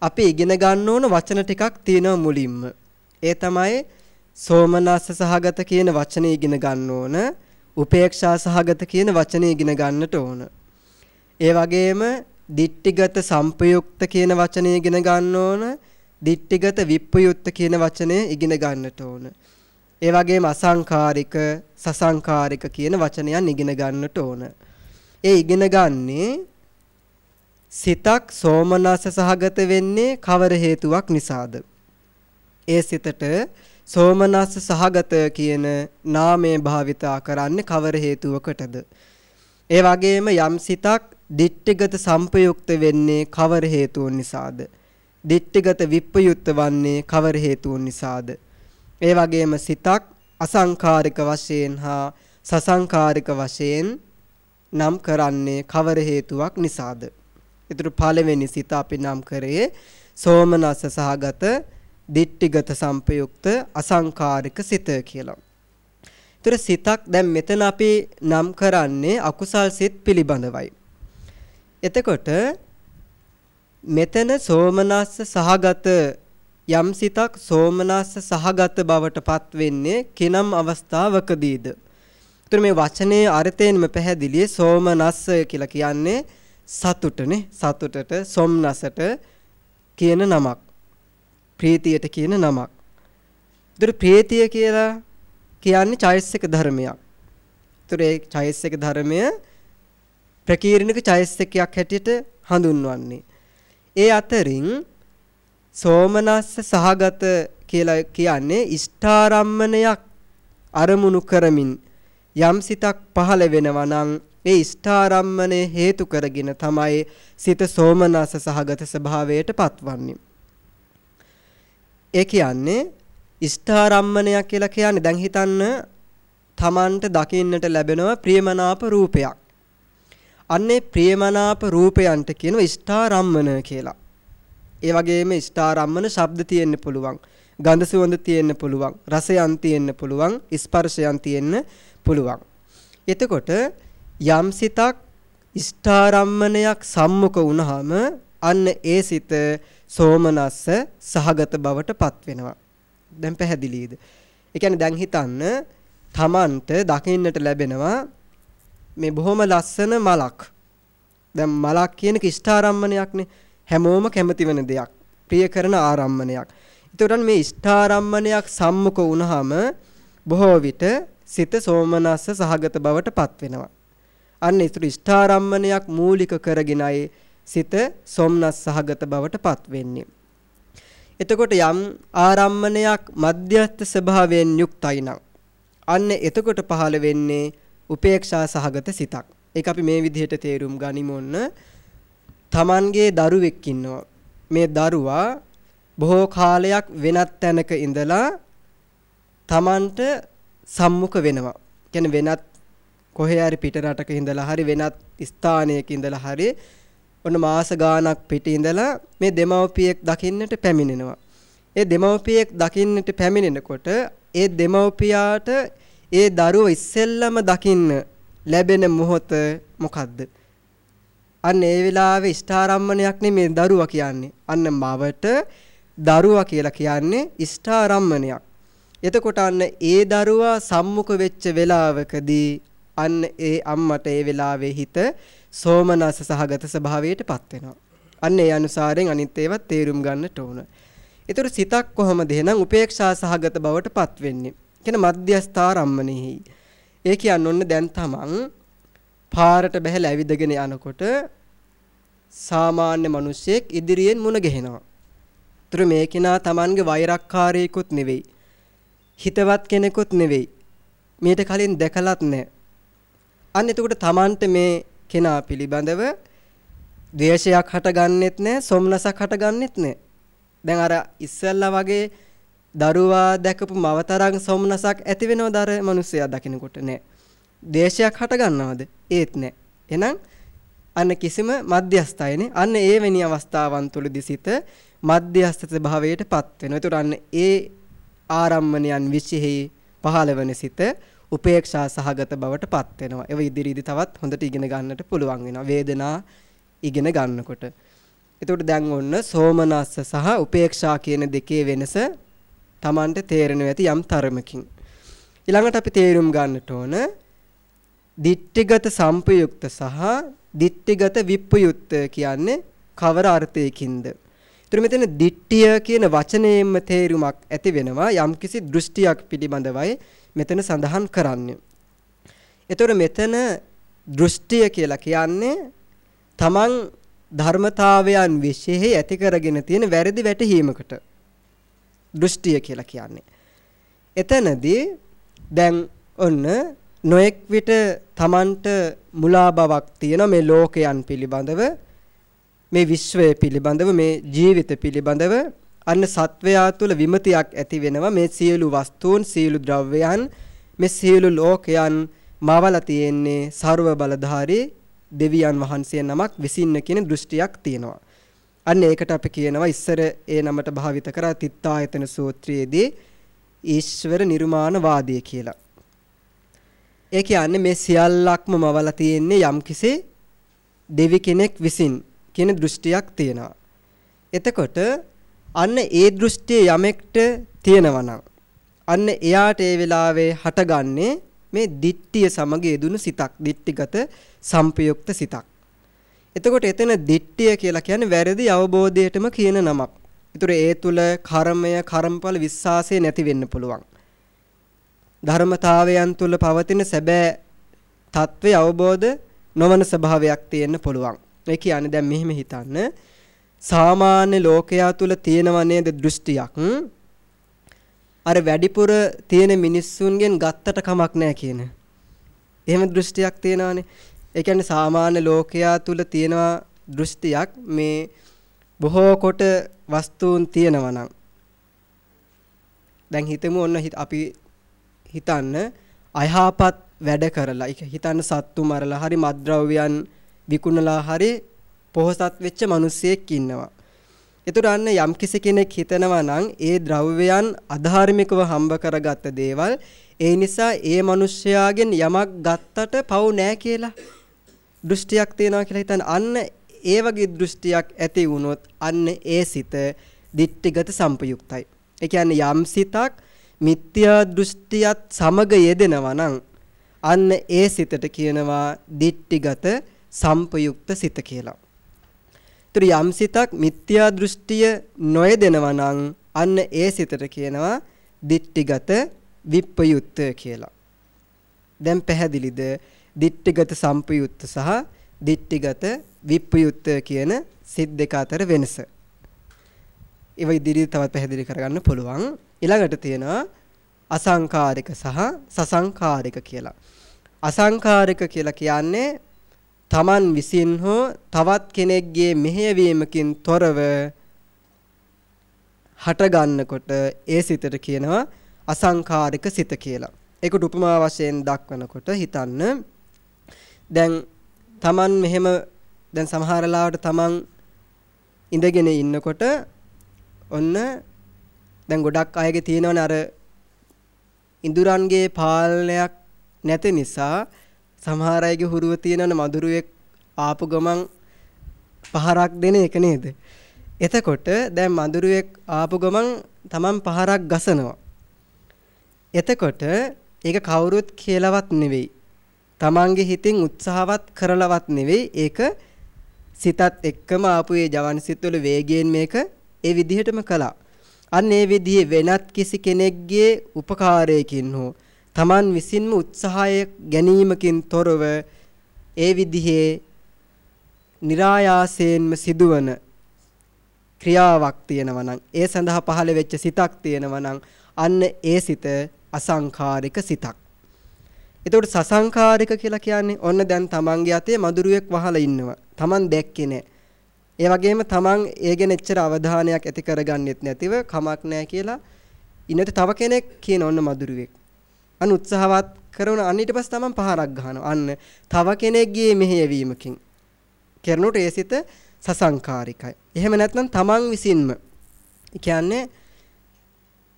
Speaker 1: අපි ඉගෙන ගන්න ඕන වචන ටිකක් තියෙනවා මුලින්ම. ඒ තමයි සෝමනස්ස සහගත කියන වචනේ ඉගෙන ගන්න ඕන. උපේක්ෂා සහගත කියන වචනේ ඉගෙන ගන්නට ඕන. ඒ වගේම දිට්ටිගත සංපයුක්ත කියන වචනේ ඉගෙන ගන්න ඕන. දිට්ටිගත විප්පයුක්ත කියන වචනේ ඉගෙන ගන්නට ඕන. ඒ වගේම අසංකාරික සසංකාරික කියන වචනයන් ඉගෙන ගන්නට ඕන. ඒ ඉගෙන ගන්නේ සිතක් සෝමනස්ස සහගත වෙන්නේ කවර හේතුවක් නිසාද? ඒ සිතට සෝමනස්ස සහගත කියන නාමය භාවිතා කරන්නේ කවර හේතුවකටද? ඒ වගේම යම් සිතක් දිට්ඨිගත සංපයුක්ත වෙන්නේ කවර හේතුන් නිසාද? දිට්ඨිගත විප්පයුක්ත වන්නේ කවර හේතුන් නිසාද? ඒ වගේම සිතක් අසංකාරික වශයෙන් හා සසංකාරික වශයෙන් නම් කරන්නේ කවර හේතුවක් නිසාද? ඊටු පළවෙනි සිත අපි නම් කරේ සෝමනස්ස සහගත දිට්ටිගත සංපයුක්ත අසංකාරික සිත කියලා. ඒතර සිතක් දැන් මෙතන අපි නම් කරන්නේ අකුසල් සිත් පිළිබඳවයි. එතකොට මෙතන සෝමනස්ස සහගත යම් සිතක් සෝමනස්ස සහගත බවට පත් වෙන්නේ කිනම් අවස්ථාවකදීද? ඒතර මේ වචනේ අර්ථයෙන්ම පැහැදිලියි සෝමනස්ස කියලා කියන්නේ සතුටනේ සතුටට සොම්නසට කියන නමක්. ප්‍රීතියට කියන නමක්. ඒතර ප්‍රීතිය කියලා කියන්නේ චෛතසික ධර්මයක්. ඒතර ඒ චෛතසික ධර්මය ප්‍රකීර්ණක චෛතසිකයක් හැටියට හඳුන්වන්නේ. ඒ අතරින් සෝමනස්ස සහගත කියලා කියන්නේ ඉෂ්ඨාරම්මණයක් අරමුණු කරමින් යම් සිතක් පහළ වෙනවා නම් ඒ ඉෂ්ඨාරම්මණය හේතු කරගෙන තමයි සිත සෝමනස්ස සහගත ස්වභාවයට පත්වන්නේ. ඒ කියන්නේ ඉෂ්ඨාරම්මණයක් කියලා කියන්නේ දැන් හිතන්න තමන්ට දකින්නට ලැබෙනවා ප්‍රියමනාප රූපයක්. අන්නේ ප්‍රියමනාප රූපයන්ට කියනවා ඉෂ්ඨාරම්මන කියලා. ඒ වගේම ඉෂ්ඨාරම්මන ශබ්ද තියෙන්න පුළුවන්. ගන්ධ සුවඳ තියෙන්න පුළුවන්. රසයන් තියෙන්න පුළුවන්. ස්පර්ශයන් තියෙන්න පුළුවන්. එතකොට යම් සිතක් ඉෂ්ඨාරම්මණයක් සම්මුඛ වුණාම අන්න ඒ සිත සෝමනස්ස සහගත බවට පත් වෙනවා. දැන් පැහැදිලිද? ඒ කියන්නේ දැන් හිතන්න තමන්ට දකින්නට ලැබෙනවා මේ බොහොම ලස්සන මලක්. දැන් මලක් කියන කිෂ්ඨාරම්මණයක්නේ. හැමෝම කැමති වෙන දෙයක්. ප්‍රිය කරන ආරම්මණයක්. ඒතරන් මේ ඉෂ්ඨාරම්මණයක් සම්මුඛ වුණාම බොහෝ විට සිත සෝමනස්ස සහගත බවට පත් වෙනවා. අන්න ඒතර ඉෂ්ඨාරම්මණයක් මූලික කරගෙනයි සිත සොම්නස් සහගත බවට පත් වෙන්නේ. එතකොට යම් ආරම්මණයක් මධ්‍යස්ථ ස්වභාවයෙන් යුක්තයි නම් අන්න එතකොට පහළ වෙන්නේ උපේක්ෂා සහගත සිතක්. ඒක අපි මේ විදිහට තේරුම් ගනිමු ඔන්න. Tamanගේ දරුවෙක් ඉන්නවා. මේ දරුවා බොහෝ කාලයක් වෙනත් තැනක ඉඳලා Tamanට සම්මුඛ වෙනවා. කියන්නේ වෙනත් කොහේ හරි පිට රටක ඉඳලා හරි වෙනත් ස්ථානයක ඉඳලා හරි ඔන්න මාස ගාණක් පිටි ඉඳලා මේ දෙමව්පියෙක් දකින්නට පැමිණෙනවා. ඒ දෙමව්පියෙක් දකින්නට පැමිණෙනකොට ඒ දෙමව්පියාට ඒ දරුව ඉස්සෙල්ලම දකින්න ලැබෙන මොහොත මොකද්ද? අන්න ඒ වෙලාවේ ඉෂ්ඨාරම්මණයක් නෙමේ දරුවා කියන්නේ. අන්න මවට දරුවා කියලා කියන්නේ ඉෂ්ඨාරම්මණයක්. එතකොට අන්න ඒ දරුවා සම්මුඛ වෙච්ච වෙලාවකදී අන්න ඒ අම්මට ඒ වෙලාවේ හිත සෝමනස සහගත ස්වභාවයට පත් වෙනවා. අන්න ඒ අනුසාරයෙන් අනිත් ඒවා තේරුම් ගන්නට ඕන. ඒතර සිතක් කොහොමද එහෙනම් උපේක්ෂා සහගත බවට පත් වෙන්නේ? කියන මධ්‍යස්ථාරම්මනෙහි. ඒ කියන්නේ ඔන්න දැන් තමන් පාරට බැහැලා ඇවිදගෙන යනකොට සාමාන්‍ය මිනිසෙක් ඉදිරියෙන් මුණ ගැහෙනවා. ඒතර මේ කෙනා Tamanගේ වෛරක්කාරයෙකුත් නෙවෙයි. හිතවත් කෙනෙකුත් නෙවෙයි. මීට කලින් දැකලත් නැහැ. අන්න එතකොට Tamanට මේ කෙනා පිළිබඳව ද්වේෂයක් හටගන්නෙත් නැහැ, සොම්නසක් හටගන්නෙත් නැහැ. දැන් අර ඉස්සල්ලා වගේ දරුවා දැකපු මවතරම් සොම්නසක් ඇති වෙනවද අර මිනිස්සයා දකිනකොට නෑ. දේශයක් හට ගන්නවද? ඒත් නෑ. එහෙනම් අන්න කිසිම මධ්‍යස්ථයනේ. අන්න ඒ වෙනි අවස්ථාවන් තුලදී සිත මධ්‍යස්ථ භාවයටපත් වෙනවා. ඒතර අන්න ඒ ආරම්මණයන් විශේෂයි පහළවන සිත උපේක්ෂා සහගත බවටපත් වෙනවා. ඒව ඉදිරියේදී තවත් හොඳට ඉගෙන ගන්නට පුළුවන් වෙනවා. වේදනා ඉගෙන ගන්නකොට. එතකොට දැන් ඔන්න සෝමනස්ස සහ උපේක්ෂා කියන දෙකේ වෙනස Tamanට තේරෙනව ඇති යම් තරමකින්. ඊළඟට අපි තේරුම් ගන්නට ඕන දිට්ඨිගත සම්පයුක්ත සහ දිට්ඨිගත විප්පයුක්ත කියන්නේ කවර අර්ථයකින්ද? ඒතර මෙතන දිට්ඨිය කියන වචනයෙන්ම තේරුමක් ඇති වෙනවා යම්කිසි දෘෂ්ටියක් පිළිබඳවයි මෙතන සඳහන් කරන්නේ. ඒතර මෙතන දෘෂ්ටිය කියලා කියන්නේ තමන් ධර්මතාවයන් විශේෂ ඇති කරගෙන තියෙන වැරදි වැටහීමකට දෘෂ්ටිය කියලා කියන්නේ. එතනදී දැන් ඔන්න නොඑක් විට Tamanට මුලා බවක් තියෙන මේ ලෝකයන් පිළිබඳව මේ විශ්වය පිළිබඳව මේ ජීවිත පිළිබඳව අන්න සත්වයා තුළ විමතියක් ඇති වෙනවා මේ සියලු වස්තුන් සියලු ද්‍රව්‍යයන් මේ සියලු ලෝකයන් මවලා තියෙන්නේ ਸਰව බලධාරී දෙවියන් වහන්සේ නමක් විසින්න කියන දෘෂ්ටියක් තියෙනවා. අන්න ඒකට අපි කියනවා ඉස්සර ඒ නමට භාවිත කරා තිත්තායතන සූත්‍රයේදී ඊශ්වර නිර්මාණවාදය කියලා. ඒ කියන්නේ මේ සියල්ලක්ම මවලා තියෙන්නේ යම්කිසි දෙවි කෙනෙක් විසින් කියන දෘෂ්ටියක් තියෙනවා. එතකොට අන්න ඒ දෘෂ්ටිය යමෙක්ට තියෙනවා නම් අන්න එයාට ඒ වෙලාවේ හටගන්නේ මේ දිට්ඨිය සමග යෙදුණු සිතක්, දිට්ඨිගත සම්පයුක්ත සිතක්. එතකොට එතන දිට්ඨිය කියලා කියන්නේ වැරදි අවබෝධයටම කියන නමක්. ඒතර ඒ තුල කර්මය, කර්මඵල විශ්වාසය නැති වෙන්න පුළුවන්. ධර්මතාවයන් තුල පවතින සැබෑ తත්වයේ අවබෝධ නොවන ස්වභාවයක් තියෙන්න පුළුවන්. ඒ කියන්නේ දැන් මෙහෙම හිතන්න. සාමාන්‍ය ලෝකයා තුල තියෙනව නේද දෘෂ්ටියක්. අර වැඩිපුර තියෙන මිනිස්සුන්ගෙන් ගත්තට කමක් නැහැ කියන. එහෙම දෘෂ්ටියක් තියෙනවානේ. ඒ කියන්නේ සාමාන්‍ය ලෝකයා තුල තියෙනවා දෘෂ්ටියක් මේ බොහෝ කොට වස්තුන් තියෙනවා නම් දැන් හිතමු ඔන්න අපි හිතන්න අයහපත් වැඩ කරලා හිතන්න සත්තු මරලා හරි මත්ද්‍රව්‍යයන් විකුණලා හරි පොහසත් වෙච්ච මිනිස්සෙක් ඉන්නවා. ඒතර අන්න යම් කෙනෙක් හිතනවා නම් ඒ ද්‍රව්‍යයන් අධාර්මිකව හම්බ කරගත්ත දේවල් ඒ නිසා ඒ මිනිස්යාගෙන් යමක් ගත්තට පව් නෑ කියලා දෘෂ්ටියක් තියනවා කියලා හිතන්න අන්න ඒ වගේ දෘෂ්ටියක් ඇති වුණොත් අන්න ඒ සිත දිට්ඨිගත සම්පයුක්තයි. ඒ කියන්නේ යම් සිතක් මිත්‍යා දෘෂ්ටියත් සමග යෙදෙනවා නම් අන්න ඒ සිතට කියනවා දිට්ඨිගත සම්පයුක්ත සිත කියලා. ඒතර යම් සිතක් මිත්‍යා දෘෂ්ටිය නොයෙදෙනවා නම් අන්න ඒ සිතට කියනවා දිට්ඨිගත විප්පයුත්ත කියලා. දැන් පැහැදිලිද? දිට්ඨිගත සම්පයුත්ත සහ දිට්ඨිගත විප්පයුත්ත කියන සිත් දෙක අතර වෙනස. ඒව ඉදිරියට තවත් පැහැදිලි කරගන්න පුළුවන්. ඊළඟට තියෙනවා අසංකාරික සහ සසංකාරික කියලා. අසංකාරික කියලා කියන්නේ Taman විසින් හෝ තවත් කෙනෙක්ගේ මෙහෙයවීමකින් තොරව හට ගන්නකොට ඒ සිතට කියනවා අසංකාරික සිත කියලා. ඒකට උපමා වශයෙන් දක්වනකොට හිතන්න දැන් Taman මෙහෙම දැන් සමහර ලාවට Taman ඉඳගෙන ඉන්නකොට ඔන්න දැන් ගොඩක් අයගේ තියෙනවනේ අර ඉඳුරන්ගේ පාලනයක් නැති නිසා සමහර අයගේ හුරුව තියෙනවනේ මధుරුවෙක් ආපු ගමන් පහරක් දෙන එක නේද? එතකොට දැන් මధుරුවෙක් ආපු ගමන් Taman පහරක් ගසනවා. එතකොට ඒක කවුරුත් කියලාවත් නෙවෙයි. තමන්ගේ හිතින් උත්සාහවත් කරලවත් නෙවෙයි ඒක සිතත් එක්කම ආපු ඒ ජවන් සිත්වල වේගයෙන් මේක ඒ විදිහටම කළා. අන්න ඒ විදිහේ වෙනත් කිසි කෙනෙක්ගේ උපකාරයකින් හෝ තමන් විසින්ම උත්සාහය ගැනීමකින් තොරව ඒ විදිහේ નિરાයාසයෙන්ම සිදුවන ක්‍රියාවක් තියෙනවා නම් ඒ සඳහා පහළ වෙච්ච සිතක් තියෙනවා නම් අන්න ඒ සිත අසංකාරික සිතක්. එතකොට සසංකාරික කියලා කියන්නේ ඔන්න දැන් තමන්ගේ අතේ මදුරුවෙක් වහලා ඉන්නවා. තමන් දැක්කේ නැහැ. ඒ වගේම තමන් ඒ ගැන එච්චර අවධානයක් ඇති කරගන්නෙත් නැතිව කමක් නැහැ කියලා ඉන්නට තව කෙනෙක් කියන ඔන්න මදුරුවෙක්. අන්න උත්සාහවත් කරන අන්න ඊට පස්සේ තමන් පහරක් ගහනවා. අන්න තව කෙනෙක්ගේ මෙහෙයවීමකින් කරනකොට ඒ සිත සසංකාරිකයි. එහෙම නැත්නම් තමන් විසින්ම කියන්නේ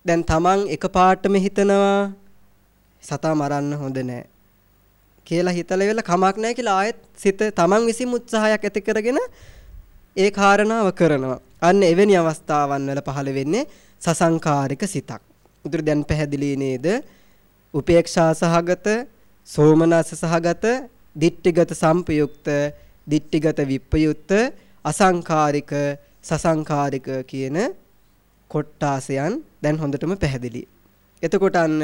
Speaker 1: දැන් තමන් එකපාරටම හිතනවා සතා මරන්න හොඳ නෑ කියලා හිතලා ඉවරලා කමක් නැහැ කියලා ආයෙත් සිත තමන් විසින් උත්සාහයක් ඇති කරගෙන ඒ කාරණාව කරනවා. අන්න එවැනි අවස්ථාවන් වල පහළ වෙන්නේ සසංකාරික සිතක්. උදුර දැන් පැහැදිලි නේද? උපේක්ෂා සහගත, සෝමනස සහගත, දිට්ඨිගත සම්පයුක්ත, දිට්ඨිගත විප්පයුක්ත, අසංකාරික, සසංකාරික කියන කොට්ටාසයන් දැන් හොඳටම පැහැදිලි. එතකොට අන්න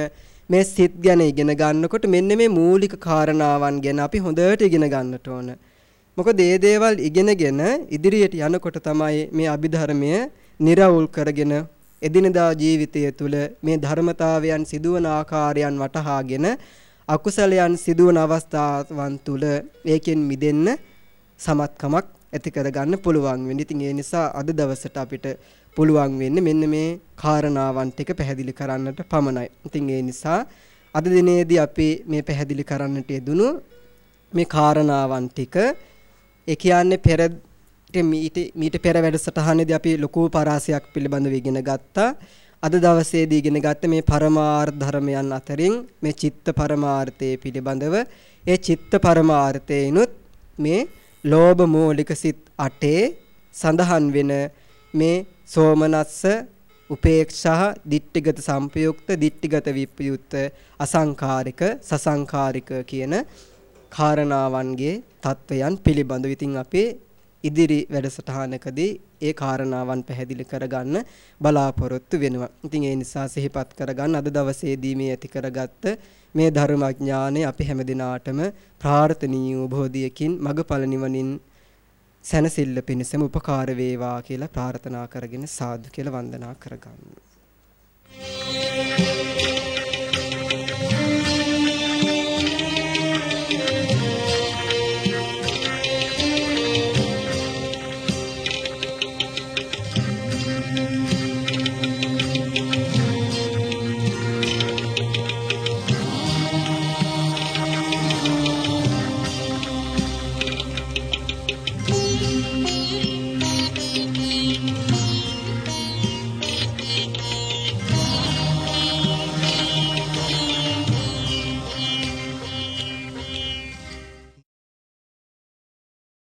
Speaker 1: මේ සිත් ගැන ඉගෙන ගන්නකොට මෙන්න මේ මූලික කාරණාවන් ගැන අපි හොඳට ඉගෙන ගන්නට ඕන. මොකද මේ දේවල් ඉගෙනගෙන ඉදිරියට යනකොට තමයි මේ අභිධර්මය निराවුල් කරගෙන එදිනදා ජීවිතය තුළ මේ ධර්මතාවයන් සිදුවන ආකාරයන් වටහාගෙන අකුසලයන් සිදුවන අවස්ථාවන් තුළ ඒකෙන් මිදෙන්න සමත්කමක් ඇති කරගන්න පුළුවන් වෙන්නේ. ඉතින් ඒ නිසා අද දවසට අපිට පුළුවන් වෙන්නේ මෙන්න මේ කාරණාවන් ටික පැහැදිලි කරන්නට පමණයි. ඉතින් ඒ නිසා අද දිනේදී අපි මේ පැහැදිලි කරන්නට යෙදුණු මේ කාරණාවන් ටික ඒ කියන්නේ පෙර මීට මීට පෙර වැඩසටහනේදී අපි ලොකු පරාසයක් පිළිබඳව ඉගෙන ගත්තා. අද දවසේදී ඉගෙන ගත්ත මේ පරමාර්ථ ධර්මයන් අතරින් මේ චිත්ත පරමාර්ථයේ පිළිබඳව ඒ චිත්ත පරමාර්ථයනොත් මේ ලෝභ මූලික සිත් 8 සඳහන් වෙන මේ සෝමනස්ස උපේක්ෂා දිට්ඨිගත සම්පයුක්ත දිට්ඨිගත විප්‍රයුක්ත අසංකාරික සසංකාරික කියන කාරණාවන්ගේ தත්වයන් පිළිබඳව ඉතින් අපේ ඉදිරි වැඩසටහනකදී ඒ කාරණාවන් පැහැදිලි කරගන්න බලාපොරොත්තු වෙනවා. ඉතින් ඒ නිසා සිහිපත් කරගන්න අද දවසේදී මේ ඇති කරගත්ත මේ ධර්මඥානය අපි හැමදිනාටම ප්‍රාර්ථනීය බෝධියකින් මගඵල නිවනින් සැනසෙල්ල පිණිසම උපකාර වේවා කියලා ප්‍රාර්ථනා කරගෙන සාදු කියලා වන්දනා කරගන්න.